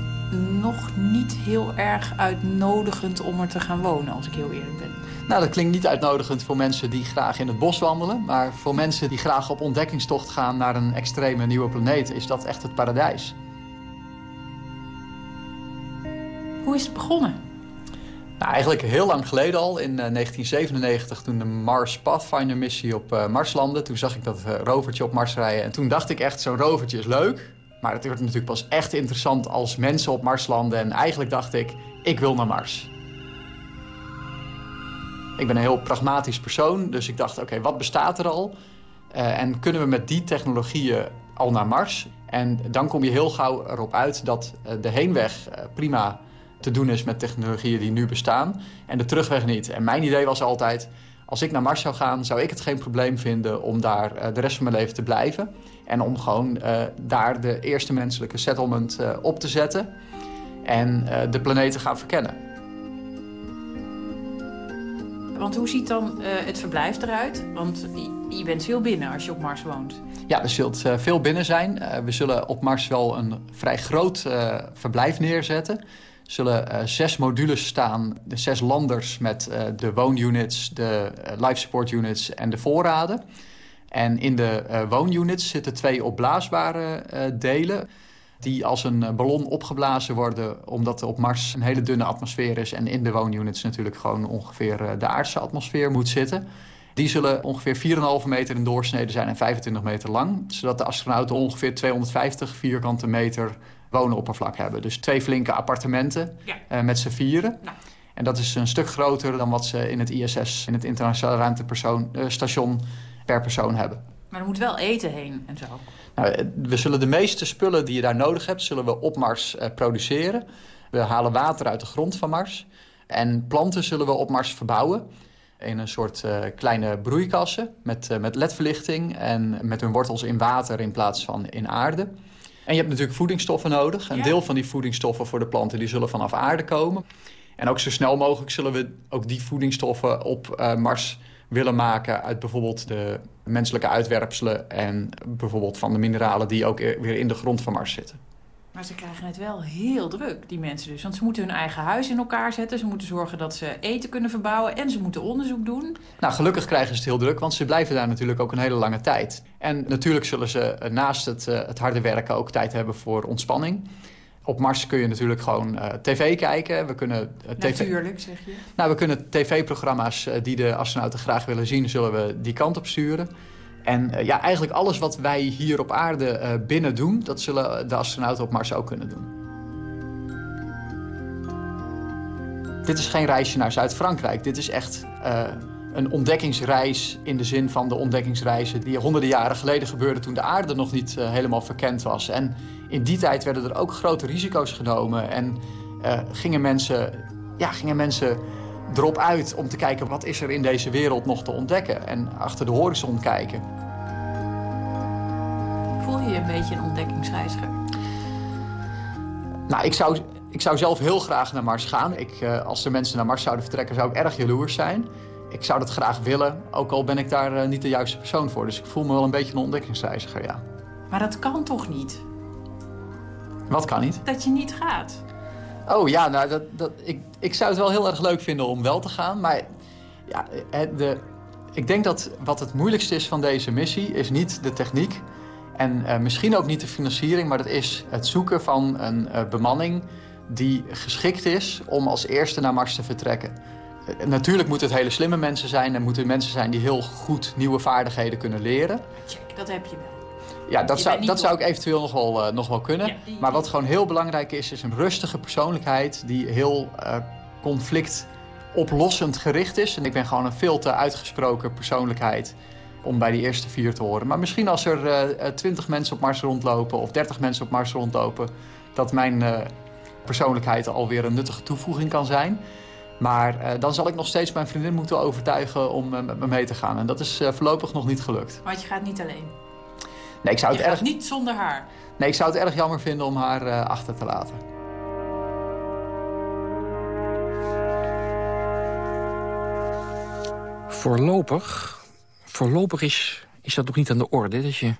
nog niet heel erg uitnodigend om er te gaan wonen, als ik heel eerlijk ben. Nou, dat klinkt niet uitnodigend voor mensen die graag in het bos wandelen. Maar voor mensen die graag op ontdekkingstocht gaan naar een extreme nieuwe planeet... is dat echt het paradijs. Hoe is het begonnen? Nou, eigenlijk heel lang geleden al, in 1997, toen de Mars Pathfinder missie op Mars landde. Toen zag ik dat rovertje op Mars rijden. En toen dacht ik echt, zo'n rovertje is leuk. Maar het wordt natuurlijk pas echt interessant als mensen op Mars landen. En eigenlijk dacht ik, ik wil naar Mars. Ik ben een heel pragmatisch persoon, dus ik dacht, oké, wat bestaat er al? En kunnen we met die technologieën al naar Mars? En dan kom je heel gauw erop uit dat de heenweg prima te doen is met technologieën die nu bestaan. En de terugweg niet. En mijn idee was altijd, als ik naar Mars zou gaan, zou ik het geen probleem vinden om daar de rest van mijn leven te blijven. En om gewoon daar de eerste menselijke settlement op te zetten. En de planeet te gaan verkennen. Want hoe ziet dan het verblijf eruit? Want je bent veel binnen als je op Mars woont. Ja, er zult veel binnen zijn. We zullen op Mars wel een vrij groot verblijf neerzetten. Zullen zes modules staan, de zes landers met de woonunits, de life support units en de voorraden. En in de woonunits zitten twee opblaasbare delen die als een eh, ballon opgeblazen worden... omdat er op Mars een hele dunne atmosfeer is... en in de woonunits natuurlijk gewoon ongeveer eh, de aardse atmosfeer moet zitten. Die zullen ongeveer 4,5 meter in doorsnede zijn en 25 meter lang... zodat de astronauten ongeveer 250 vierkante meter woonoppervlak hebben. Dus twee flinke appartementen ja. uh, met z'n vieren. Nou. En dat is een stuk groter dan wat ze in het ISS... in het Internationale Ruimtestation per persoon hebben. Maar er moet wel eten heen en zo. Nou, we zullen de meeste spullen die je daar nodig hebt... zullen we op Mars produceren. We halen water uit de grond van Mars. En planten zullen we op Mars verbouwen. In een soort uh, kleine broeikassen met, uh, met ledverlichting... en met hun wortels in water in plaats van in aarde. En je hebt natuurlijk voedingsstoffen nodig. Een ja. deel van die voedingsstoffen voor de planten die zullen vanaf aarde komen. En ook zo snel mogelijk zullen we ook die voedingsstoffen op Mars willen maken... uit bijvoorbeeld de menselijke uitwerpselen... en bijvoorbeeld van de mineralen die ook weer in de grond van Mars zitten. Maar ze krijgen het wel heel druk, die mensen dus. Want ze moeten hun eigen huis in elkaar zetten. Ze moeten zorgen dat ze eten kunnen verbouwen. En ze moeten onderzoek doen. Nou, gelukkig krijgen ze het heel druk. Want ze blijven daar natuurlijk ook een hele lange tijd. En natuurlijk zullen ze naast het, uh, het harde werken ook tijd hebben voor ontspanning. Op Mars kun je natuurlijk gewoon uh, tv kijken. We kunnen, uh, TV... Natuurlijk, zeg je. Nou, we kunnen tv-programma's uh, die de astronauten graag willen zien... zullen we die kant op sturen. En ja, eigenlijk alles wat wij hier op aarde binnen doen... dat zullen de astronauten op Mars ook kunnen doen. Dit is geen reisje naar Zuid-Frankrijk. Dit is echt een ontdekkingsreis in de zin van de ontdekkingsreizen... die honderden jaren geleden gebeurden toen de aarde nog niet helemaal verkend was. En in die tijd werden er ook grote risico's genomen. En gingen, mensen, ja, gingen mensen erop uit om te kijken... wat is er in deze wereld nog te ontdekken. En achter de horizon kijken. Voel je je een beetje een ontdekkingsreiziger? Nou, ik zou, ik zou zelf heel graag naar Mars gaan. Ik, uh, als er mensen naar Mars zouden vertrekken, zou ik erg jaloers zijn. Ik zou dat graag willen, ook al ben ik daar uh, niet de juiste persoon voor. Dus ik voel me wel een beetje een ontdekkingsreiziger, ja. Maar dat kan toch niet? Wat kan niet? Dat je niet gaat. Oh ja, nou, dat, dat, ik, ik zou het wel heel erg leuk vinden om wel te gaan. Maar ja, de, ik denk dat wat het moeilijkste is van deze missie... is niet de techniek en uh, misschien ook niet de financiering... maar dat is het zoeken van een uh, bemanning die geschikt is... om als eerste naar Mars te vertrekken. Uh, natuurlijk moeten het hele slimme mensen zijn... en moeten mensen zijn die heel goed nieuwe vaardigheden kunnen leren. Check, dat heb je wel. Ja, dat, zou, dat zou ik eventueel nog wel, uh, nog wel kunnen. Ja. Maar wat gewoon heel belangrijk is, is een rustige persoonlijkheid... die heel uh, conflictoplossend gericht is. En ik ben gewoon een veel te uitgesproken persoonlijkheid om bij die eerste vier te horen. Maar misschien als er twintig uh, mensen op Mars rondlopen... of dertig mensen op Mars rondlopen... dat mijn persoonlijkheid alweer een nuttige toevoeging kan zijn... Maar dan zal ik nog steeds mijn vriendin moeten overtuigen om met me mee te gaan. En dat is voorlopig nog niet gelukt. Want je gaat niet alleen? Nee, ik zou het je erg... niet zonder haar? Nee, ik zou het erg jammer vinden om haar uh, achter te laten. Voorlopig, voorlopig is, is dat nog niet aan de orde. Dat je,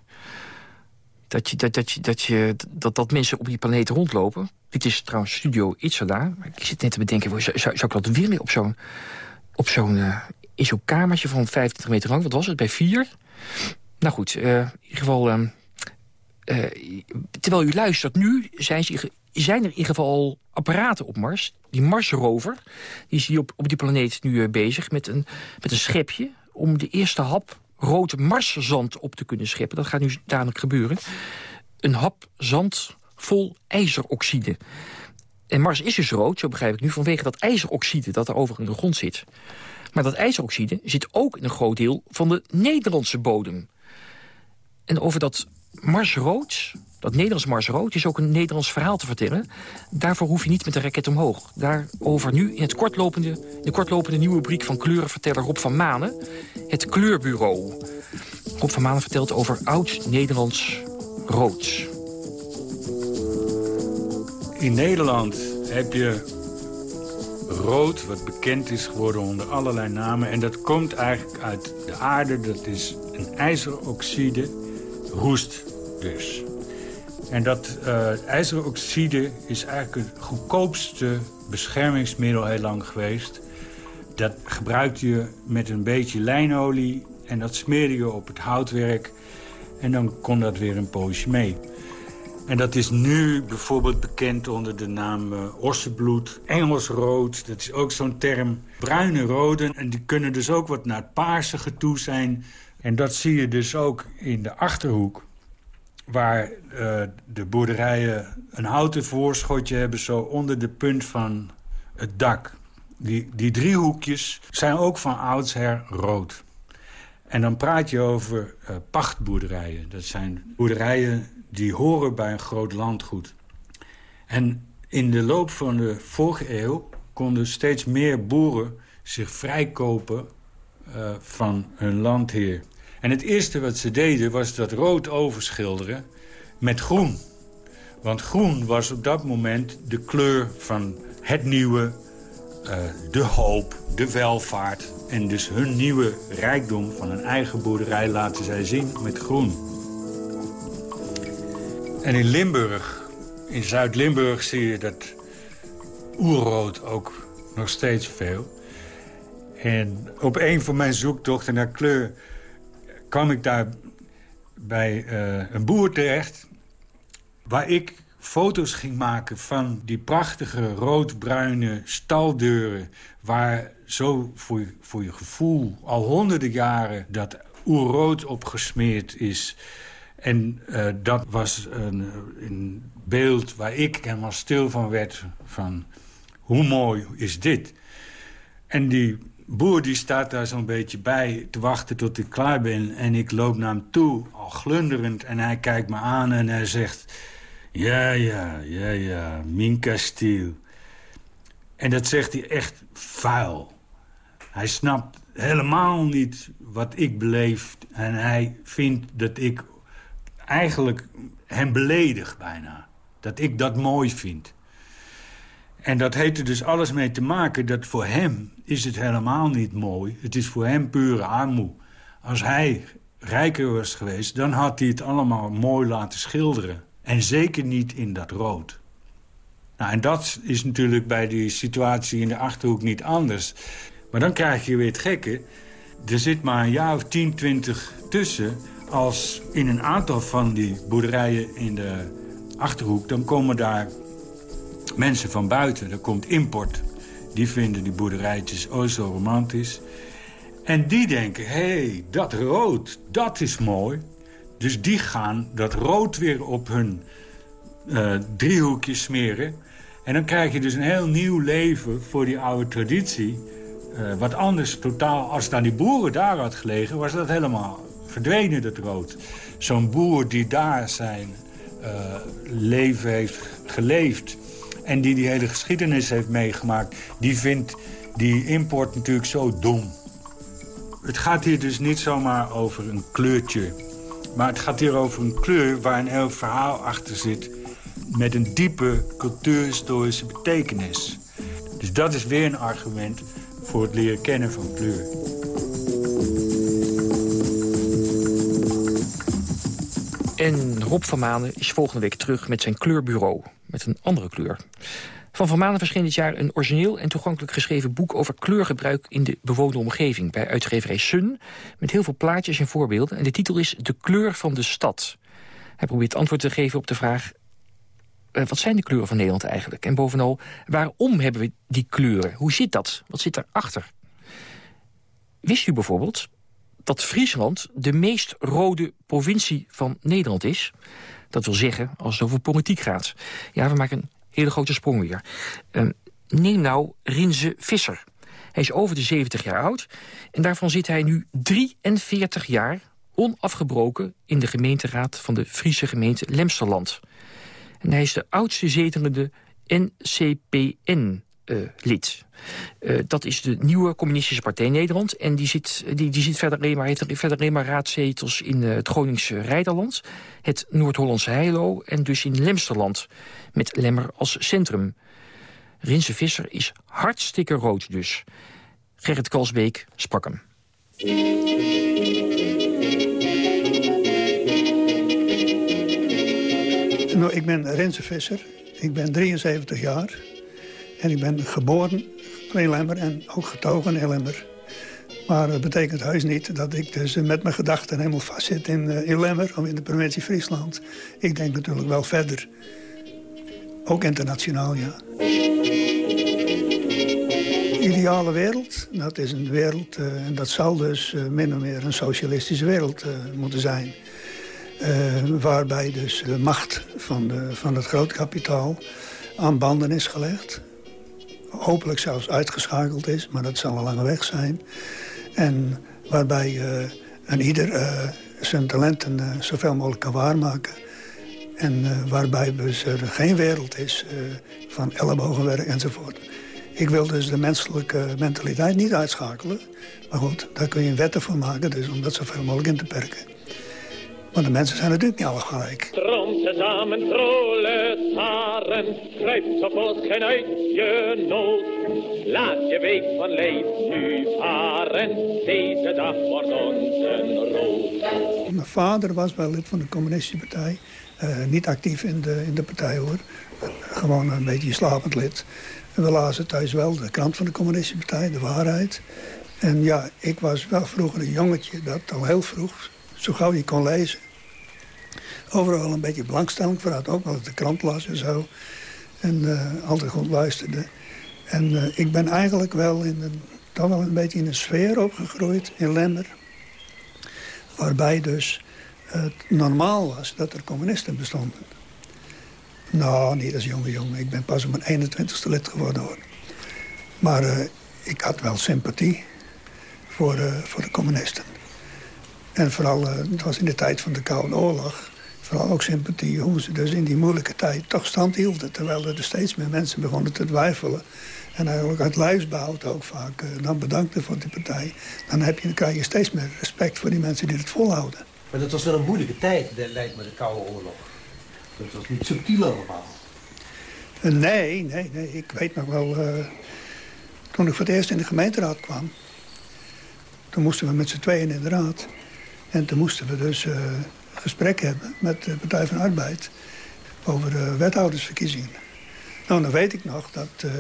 dat, je, dat, dat, je, dat, je, dat, dat mensen op die planeet rondlopen. Dit is trouwens Studio Itzada. Ik zit net te bedenken, zou, zou, zou ik dat willen op zo'n... Op zo'n uh, in zo'n kamertje van 25 meter lang, wat was het, bij vier? Nou goed, uh, in ieder geval... Uh, uh, terwijl u luistert nu, zijn, zijn er in ieder geval al apparaten op Mars. Die Mars-rover die is hier op, op die planeet nu uh, bezig met een, met een schepje... om de eerste hap rood marszand op te kunnen scheppen. Dat gaat nu dadelijk gebeuren. Een hap zand vol ijzeroxide. En Mars is dus rood, zo begrijp ik nu, vanwege dat ijzeroxide dat er over in de grond zit. Maar dat ijzeroxide zit ook in een groot deel van de Nederlandse bodem. En over dat Marsrood, dat Nederlands Marsrood... is ook een Nederlands verhaal te vertellen. Daarvoor hoef je niet met de raket omhoog. Daarover nu in, het kortlopende, de kortlopende nieuwe rubriek van kleurenverteller Rob van Manen. Het Kleurbureau. Rob van Manen vertelt over oud-Nederlands rood. In Nederland heb je rood, wat bekend is geworden onder allerlei namen. En dat komt eigenlijk uit de aarde. Dat is een ijzeroxide, roest dus. En dat uh, ijzeroxide is eigenlijk het goedkoopste beschermingsmiddel heel lang geweest. Dat gebruikte je met een beetje lijnolie en dat smeerde je op het houtwerk. En dan kon dat weer een poosje mee. En dat is nu bijvoorbeeld bekend onder de naam uh, ossenbloed, Engelsrood. Dat is ook zo'n term. Bruine roden, en die kunnen dus ook wat naar het paarsige toe zijn. En dat zie je dus ook in de Achterhoek. Waar uh, de boerderijen een houten voorschotje hebben... zo onder de punt van het dak. Die, die driehoekjes zijn ook van oudsher rood. En dan praat je over uh, pachtboerderijen. Dat zijn boerderijen die horen bij een groot landgoed. En in de loop van de vorige eeuw konden steeds meer boeren zich vrijkopen uh, van hun landheer. En het eerste wat ze deden was dat rood overschilderen met groen. Want groen was op dat moment de kleur van het nieuwe, uh, de hoop, de welvaart. En dus hun nieuwe rijkdom van een eigen boerderij laten zij zien met groen. En in Limburg, in Zuid-Limburg, zie je dat oerrood ook nog steeds veel. En op een van mijn zoektochten naar kleur kwam ik daar bij uh, een boer terecht... waar ik foto's ging maken van die prachtige roodbruine staldeuren... waar zo voor, voor je gevoel al honderden jaren dat oerrood opgesmeerd is... En uh, dat was een, een, beeld waar ik helemaal stil van werd. Van hoe mooi is dit? En die boer die staat daar zo'n beetje bij te wachten tot ik klaar ben. En ik loop naar hem toe, al glunderend. En hij kijkt me aan en hij zegt... Ja, ja, ja, ja, min kasteel. En dat zegt hij echt vuil. Hij snapt helemaal niet wat ik beleef. En hij vindt dat ik eigenlijk hem beledig bijna. Dat ik dat mooi vind. En dat heeft er dus alles mee te maken dat voor hem is het helemaal niet mooi. Het is voor hem pure armoe. Als hij rijker was geweest, dan had hij het allemaal mooi laten schilderen. En zeker niet in dat rood. Nou, en dat is natuurlijk bij die situatie in de Achterhoek niet anders. Maar dan krijg je weer het gekke. Er zit maar een jaar of 10, 20 tussen als in een aantal van die boerderijen in de Achterhoek... dan komen daar mensen van buiten. Er komt import. Die vinden die boerderijtjes oh zo romantisch. En die denken, hé, hey, dat rood, dat is mooi. Dus die gaan dat rood weer op hun uh, driehoekjes smeren. En dan krijg je dus een heel nieuw leven voor die oude traditie. Uh, wat anders totaal, als het aan die boeren daar had gelegen... was dat helemaal verdwenen, dat rood. Zo'n boer die daar zijn uh, leven heeft geleefd... en die die hele geschiedenis heeft meegemaakt... die vindt die import natuurlijk zo dom. Het gaat hier dus niet zomaar over een kleurtje. Maar het gaat hier over een kleur waar een heel verhaal achter zit... met een diepe cultuurhistorische betekenis. Dus dat is weer een argument voor het leren kennen van kleur. En Rob van Manen is volgende week terug met zijn kleurbureau. Met een andere kleur. Van Van Manen verscheen dit jaar een origineel en toegankelijk geschreven boek... over kleurgebruik in de bewoonde omgeving bij uitgeverij Sun... met heel veel plaatjes en voorbeelden. En de titel is De kleur van de stad. Hij probeert antwoord te geven op de vraag... eh, wat zijn de kleuren van Nederland eigenlijk? En bovenal, waarom hebben we die kleuren? Hoe zit dat? Wat zit daarachter? Wist u bijvoorbeeld dat Friesland de meest rode provincie van Nederland is? Dat wil zeggen, als het over politiek gaat. Ja, we maken een hele grote sprong weer. Uh, neem nou Rinze Visser. Hij is over de 70 jaar oud en daarvan zit hij nu 43 jaar onafgebroken in de gemeenteraad van de Friese gemeente Lemsterland. En hij is de oudste zetelende NCPN uh, lid. Uh, dat is de nieuwe communistische partij Nederland. En die, zit, die, die zit verder alleen maar, heeft verder maar raadzetels in uh, het Groningse Rijderland... het Noord-Hollandse Heilo en dus in Lemsterland... met Lemmer als centrum. Rinse Visser is hartstikke rood dus. Gerrit Kalsbeek sprak hem. Nou, ik ben Renze Visser. Ik ben 73 jaar. En ik ben geboren in Lemmer en ook getogen in Lemmer. Maar dat betekent heus niet dat ik dus met mijn gedachten helemaal vastzit in, uh, in Lemmer... of in de provincie Friesland. Ik denk natuurlijk wel verder. Ook internationaal, ja. Ideale wereld, dat is een wereld... Uh, en dat zal dus uh, min of meer een socialistische wereld moeten zijn... waarbij dus de macht van, de, van het grootkapitaal aan banden is gelegd hopelijk zelfs uitgeschakeld is, maar dat zal een lange weg zijn. En waarbij uh, een ieder uh, zijn talenten uh, zoveel mogelijk kan waarmaken. En waarbij dus er geen wereld is van ellebogenwerk enzovoort. Ik wil dus de menselijke mentaliteit niet uitschakelen. Maar goed, daar kun je wetten voor maken, dus om dat zoveel mogelijk in te perken. Want de mensen zijn natuurlijk niet alle gelijk. Strom samen proletaren, grijpt tevoorschijn uit je nood. Laat je week van leed nu varen, deze dag wordt ons een rood. Mijn vader was wel lid van de communistische partij. Uh, niet actief in de, in de partij hoor. Gewoon een beetje slapend lid. En we lazen thuis wel de krant van de communistische partij, De Waarheid. En ja, ik was wel vroeger een jongetje dat al heel vroeg, zo gauw je kon lezen overal een beetje belangstelling voor had. Ook wel de krant las en zo. En uh, altijd goed luisterde. En uh, ik ben eigenlijk wel, in een, wel een beetje in een sfeer opgegroeid in Lemmer. Waarbij dus het normaal was dat er communisten bestonden. Nou, niet als jonge jongen. Ik ben pas op mijn 21ste lid geworden hoor. Maar uh, ik had wel sympathie voor, voor de communisten. En vooral, het was in de tijd van de Koude Oorlog vooral ook sympathie hoe ze dus in die moeilijke tijd toch stand hielden. Terwijl er steeds meer mensen begonnen te twijfelen. En eigenlijk uit lijfsbehoud ook vaak uh, dan bedankten voor die partij. Dan, heb je, dan krijg je steeds meer respect voor die mensen die het volhouden. Maar dat was wel een moeilijke tijd, lijkt me, de Koude Oorlog. Dat was niet subtiel allemaal. Uh, nee, nee, nee. Ik weet nog wel... Uh, toen ik voor het eerst in de gemeenteraad kwam... toen moesten we met z'n tweeën in de raad. En toen moesten we dus gesprek hebben met de Partij van Arbeid... over de wethoudersverkiezingen. Nou, dan weet ik nog dat... Uh,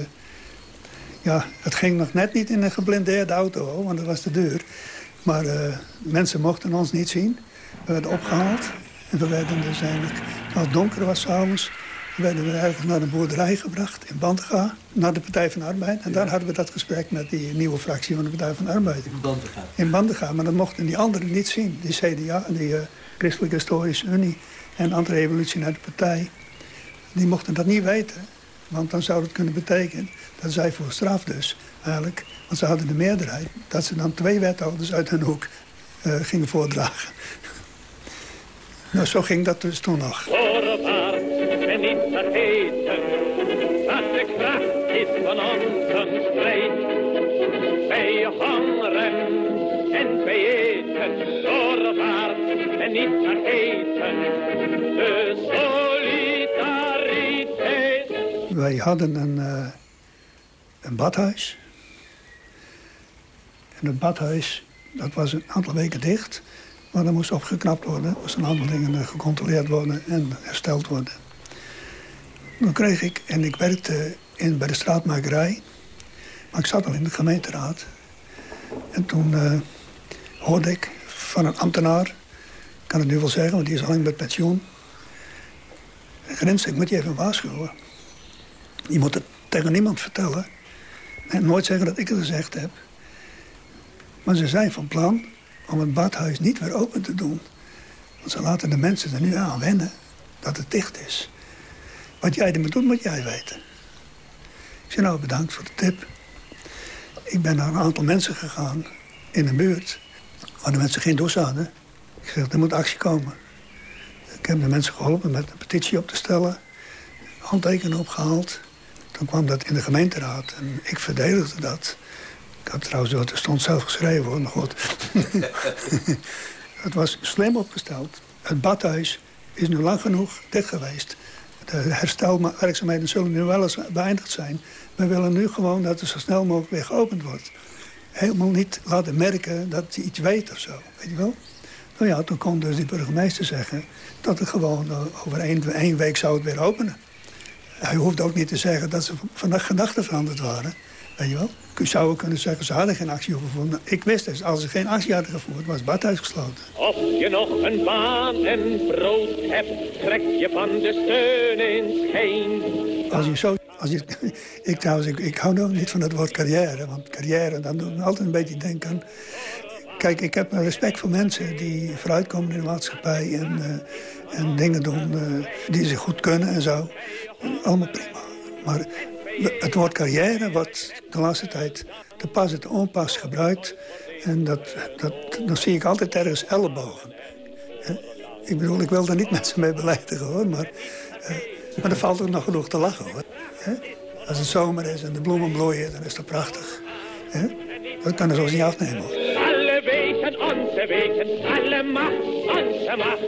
ja, het ging nog net niet in een geblindeerde auto, want dat was de deur. Maar uh, mensen mochten ons niet zien. We werden opgehaald. En we werden dus eigenlijk, als het donker was s'avonds... werden we eigenlijk naar de boerderij gebracht in Bantega, naar de Partij van Arbeid. En daar hadden we dat gesprek met die nieuwe fractie van de Partij van Arbeid. In Bantega? In Bantega, maar dat mochten die anderen niet zien. Die CDA, die... Uh, Christelijke Historische Unie en anti-revolutionaire partij... die mochten dat niet weten. Want dan zou het kunnen betekenen dat zij voor straf dus eigenlijk... want ze hadden de meerderheid... dat ze dan twee wethouders uit hun hoek uh, gingen voordragen. nou, zo ging dat dus toen nog. En niet vergeten... dat de kracht is van onze strijd. Wij hongeren en wij eten en niet vergeten de solidariteit. Wij hadden een, uh, een badhuis. En het badhuis, dat was een aantal weken dicht. Maar dat moest opgeknapt worden. Er een aantal dingen gecontroleerd worden en hersteld worden. Dan kreeg ik, en ik werkte in, bij de straatmakerij. Maar ik zat al in de gemeenteraad. En toen uh, hoorde ik van een ambtenaar kan het nu wel zeggen, want die is alleen met pensioen. Grinsteek moet je even waarschuwen. Je moet het tegen niemand vertellen. En nooit zeggen dat ik het gezegd heb. Maar ze zijn van plan om het badhuis niet weer open te doen. Want ze laten de mensen er nu aan wennen dat het dicht is. Wat jij ermee doet, moet jij weten. Ik zeg nou, bedankt voor de tip. Ik ben naar een aantal mensen gegaan in een buurt... waar de mensen geen douche hadden. Ik zeg, er moet actie komen. Ik heb de mensen geholpen met een petitie op te stellen. Handtekenen opgehaald. Toen kwam dat in de gemeenteraad en ik verdedigde dat. Ik had trouwens wat er stond zelf geschreven, hoor, maar goed. het was slim opgesteld. Het badhuis is nu lang genoeg dicht geweest. De herstelwerkzaamheden zullen nu wel eens beëindigd zijn. We willen nu gewoon dat het zo snel mogelijk weer geopend wordt. Helemaal niet laten merken dat hij iets weet of zo, weet je wel? Nou ja, toen kon dus die burgemeester zeggen... dat het gewoon eh, over één, één week zou het weer openen. Hij hoeft ook niet te zeggen dat ze van gedachten veranderd waren. Weet je wel? Ik zou kunnen zeggen, ze hadden geen actie gevoerd. Ik wist dus, als ze geen actie hadden gevoerd, was het badhuis gesloten. Of je nog een baan en brood hebt, trek je van de steun in scheen. Als je zo... Als je, ik trouwens, ik, ik hou nog niet van het woord carrière. Want carrière, dan doet me altijd een beetje denken... Kijk, ik heb respect voor mensen die vooruitkomen in de maatschappij... en, uh, en dingen doen uh, die ze goed kunnen en zo. Allemaal prima. Maar het woord carrière wordt de laatste tijd te pas en te onpas gebruikt. En dat, dat, dan zie ik altijd ergens ellebogen. Ik bedoel, ik wil daar niet mensen mee beleidigen hoor, maar, maar er valt ook nog genoeg te lachen hoor. Als het zomer is en de bloemen bloeien, dan is dat prachtig. Dat kan er zo niet afnemen hoor. Onze weten, alle macht onze macht.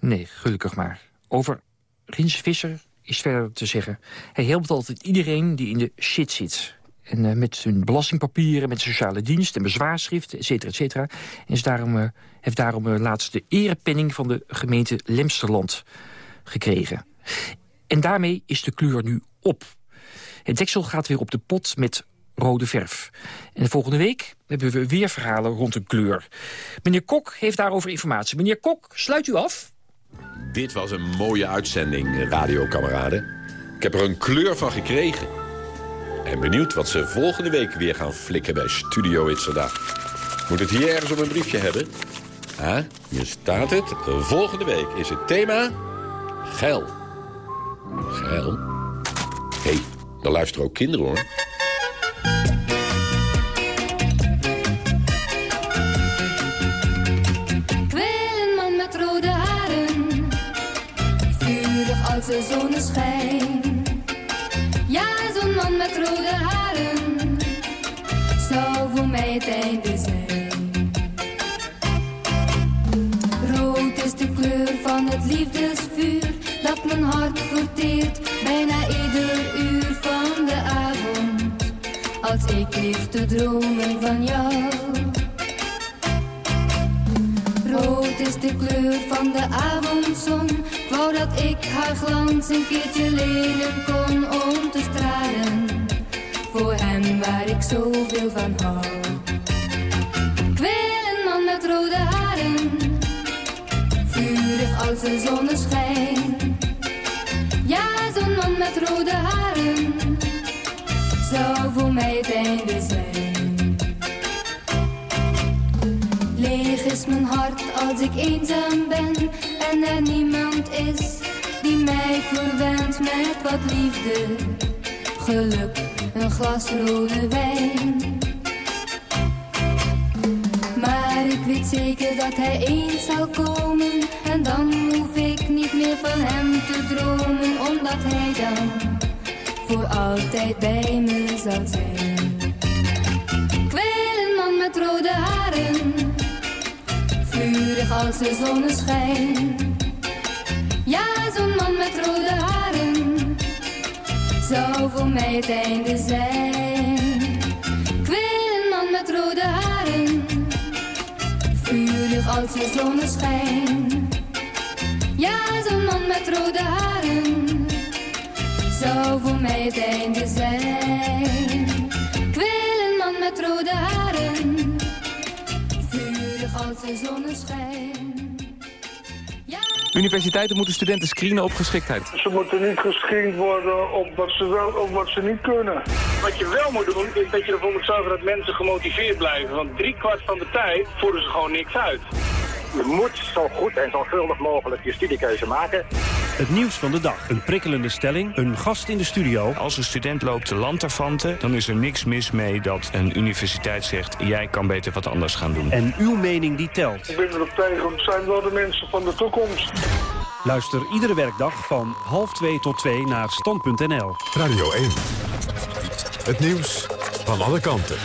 Nee, gelukkig maar. Over Rinse Visser is verder te zeggen. Hij helpt altijd iedereen die in de shit zit. En uh, met zijn belastingpapieren, met sociale dienst en bezwaarschrift, et cetera, et cetera. En is daarom, uh, heeft daarom uh, laatst de erepenning van de gemeente Lemsterland gekregen. En daarmee is de kleur nu op. Het deksel gaat weer op de pot met rode verf. En de volgende week hebben we weer verhalen rond een kleur. Meneer Kok heeft daarover informatie. Meneer Kok, sluit u af. Dit was een mooie uitzending, radiokameraden. Ik heb er een kleur van gekregen. En benieuwd wat ze volgende week weer gaan flikken bij Studio Itzerda. Moet het hier ergens op een briefje hebben? Ah, hier staat het. Volgende week is het thema... Geil. Geil? Hé, hey, luisteren ook kinderen, hoor. Als de zonneschijn. Ja, zo'n man met rode haren zou voor mij einde zijn. Rood is de kleur van het liefdesvuur dat mijn hart verteert bijna Ik lig te dromen van jou. Rood is de kleur van de avondzon wou dat ik haar glans een keertje lenen kon om te stralen. Voor hem waar ik zoveel van hou. Ik wil een man met rode haren, vurig als de zonneschijn. Ja, zo'n man met rode haren, voor mij einde zijn. Leeg is mijn hart als ik eenzaam ben en er niemand is die mij verwendt met wat liefde, geluk, een glas rode wijn. Maar ik weet zeker dat hij eens zal komen en dan hoef ik niet meer van hem te dromen, omdat hij dan voor altijd bij me zal zijn. Ik een man met rode haren vurig als de zonneschijn. Ja, zo'n man met rode haren zou voor mij het einde zijn. Ik een man met rode haren, vurig als de zonneschijn. Ja, zo'n man met rode haren zou voor mij het einde zijn. Ik wil een man met rode haren als de zonneschijn. Universiteiten moeten studenten screenen op geschiktheid. Ze moeten niet gescreend worden op wat ze wel of wat ze niet kunnen. Wat je wel moet doen, is dat je ervoor moet zorgen dat mensen gemotiveerd blijven. Want drie kwart van de tijd voeren ze gewoon niks uit. Je moet zo goed en zorgvuldig mogelijk je studiekeuze maken. Het nieuws van de dag. Een prikkelende stelling. Een gast in de studio. Als een student loopt te lanterfanten, dan is er niks mis mee dat een universiteit zegt... jij kan beter wat anders gaan doen. En uw mening die telt. Ik ben erop tegen, het zijn wel de mensen van de toekomst. Luister iedere werkdag van half 2 tot 2 naar stand.nl. Radio 1. Het nieuws van alle kanten.